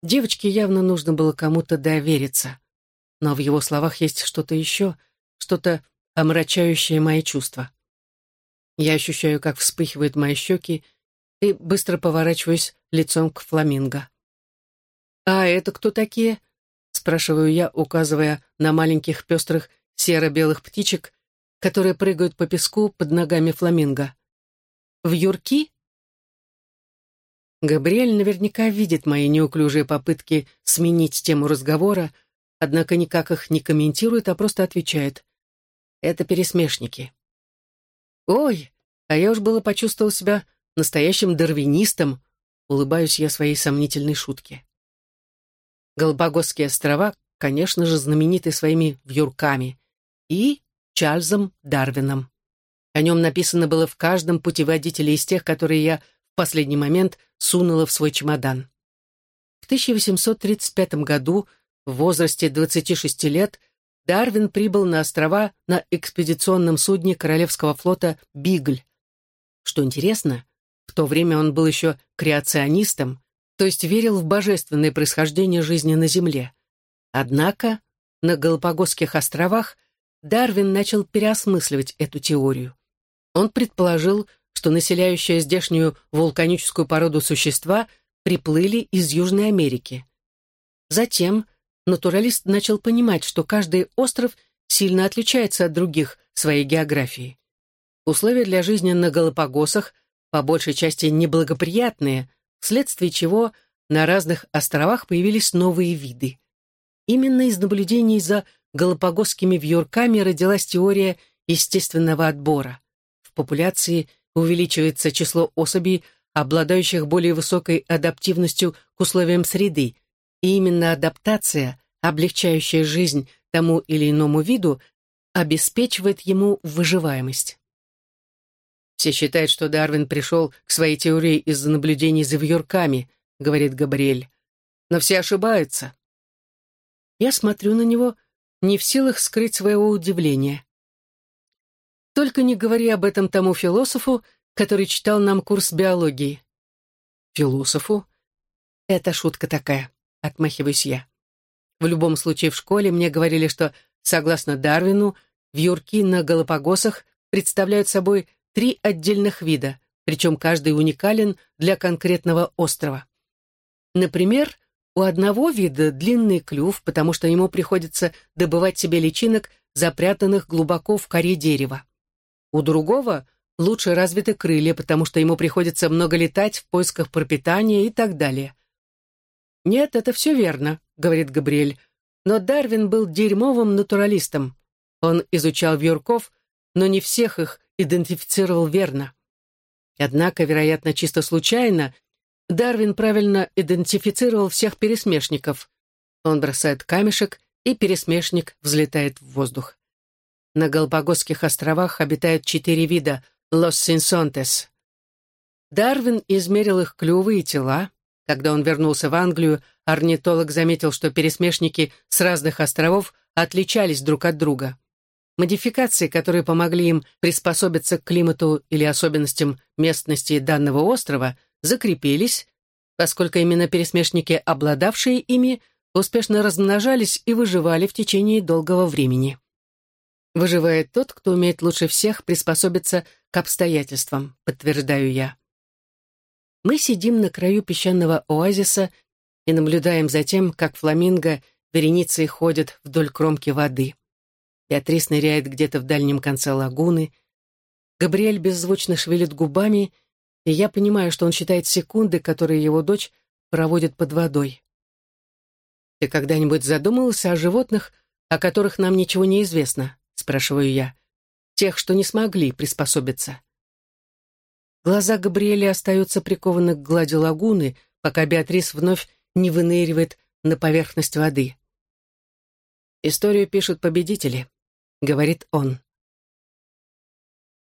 Девочке явно нужно было кому-то довериться. Но в его словах есть что-то еще, что-то омрачающее мои чувства. Я ощущаю, как вспыхивают мои щеки, и быстро поворачиваюсь лицом к фламинго. «А это кто такие?» — спрашиваю я, указывая на маленьких пестрых серо-белых птичек, которые прыгают по песку под ногами фламинго. В юрки? Габриэль наверняка видит мои неуклюжие попытки сменить тему разговора, однако никак их не комментирует, а просто отвечает. Это пересмешники. Ой, а я уж было почувствовал себя настоящим дарвинистом, улыбаюсь я своей сомнительной шутке. Галапагосские острова, конечно же, знамениты своими вьюрками и Чарльзом Дарвином. О нем написано было в каждом путеводителе из тех, которые я последний момент сунула в свой чемодан. В 1835 году, в возрасте 26 лет, Дарвин прибыл на острова на экспедиционном судне Королевского флота «Бигль». Что интересно, в то время он был еще креационистом, то есть верил в божественное происхождение жизни на Земле. Однако на Галапагосских островах Дарвин начал переосмысливать эту теорию. Он предположил, что населяющие здешнюю вулканическую породу существа приплыли из Южной Америки. Затем натуралист начал понимать, что каждый остров сильно отличается от других своей географией. Условия для жизни на Галапагосах по большей части неблагоприятные, вследствие чего на разных островах появились новые виды. Именно из наблюдений за галапагосскими вьюрками родилась теория естественного отбора. В популяции увеличивается число особей, обладающих более высокой адаптивностью к условиям среды, и именно адаптация, облегчающая жизнь тому или иному виду, обеспечивает ему выживаемость. «Все считают, что Дарвин пришел к своей теории из-за наблюдений за вьюрками», — говорит Габриэль. «Но все ошибаются». Я смотрю на него не в силах скрыть своего удивления. Только не говори об этом тому философу, который читал нам курс биологии. Философу? Это шутка такая, отмахиваюсь я. В любом случае в школе мне говорили, что, согласно Дарвину, вьюрки на Галапагосах представляют собой три отдельных вида, причем каждый уникален для конкретного острова. Например, у одного вида длинный клюв, потому что ему приходится добывать себе личинок, запрятанных глубоко в коре дерева. У другого лучше развиты крылья, потому что ему приходится много летать в поисках пропитания и так далее. «Нет, это все верно», — говорит Габриэль, «но Дарвин был дерьмовым натуралистом. Он изучал вьюрков, но не всех их идентифицировал верно. Однако, вероятно, чисто случайно, Дарвин правильно идентифицировал всех пересмешников. Он бросает камешек, и пересмешник взлетает в воздух. На Галапагосских островах обитают четыре вида «Лос Синсонтес». Дарвин измерил их клювы и тела. Когда он вернулся в Англию, орнитолог заметил, что пересмешники с разных островов отличались друг от друга. Модификации, которые помогли им приспособиться к климату или особенностям местности данного острова, закрепились, поскольку именно пересмешники, обладавшие ими, успешно размножались и выживали в течение долгого времени. Выживает тот, кто умеет лучше всех приспособиться к обстоятельствам, подтверждаю я. Мы сидим на краю песчаного оазиса и наблюдаем за тем, как фламинго вереницей ходят вдоль кромки воды. Беатрис ныряет где-то в дальнем конце лагуны. Габриэль беззвучно шевелит губами — и я понимаю, что он считает секунды, которые его дочь проводит под водой. «Ты когда-нибудь задумывался о животных, о которых нам ничего не известно?» — спрашиваю я. тех, что не смогли приспособиться. Глаза Габриэля остаются прикованы к глади лагуны, пока Беатрис вновь не выныривает на поверхность воды. «Историю пишут победители», — говорит он.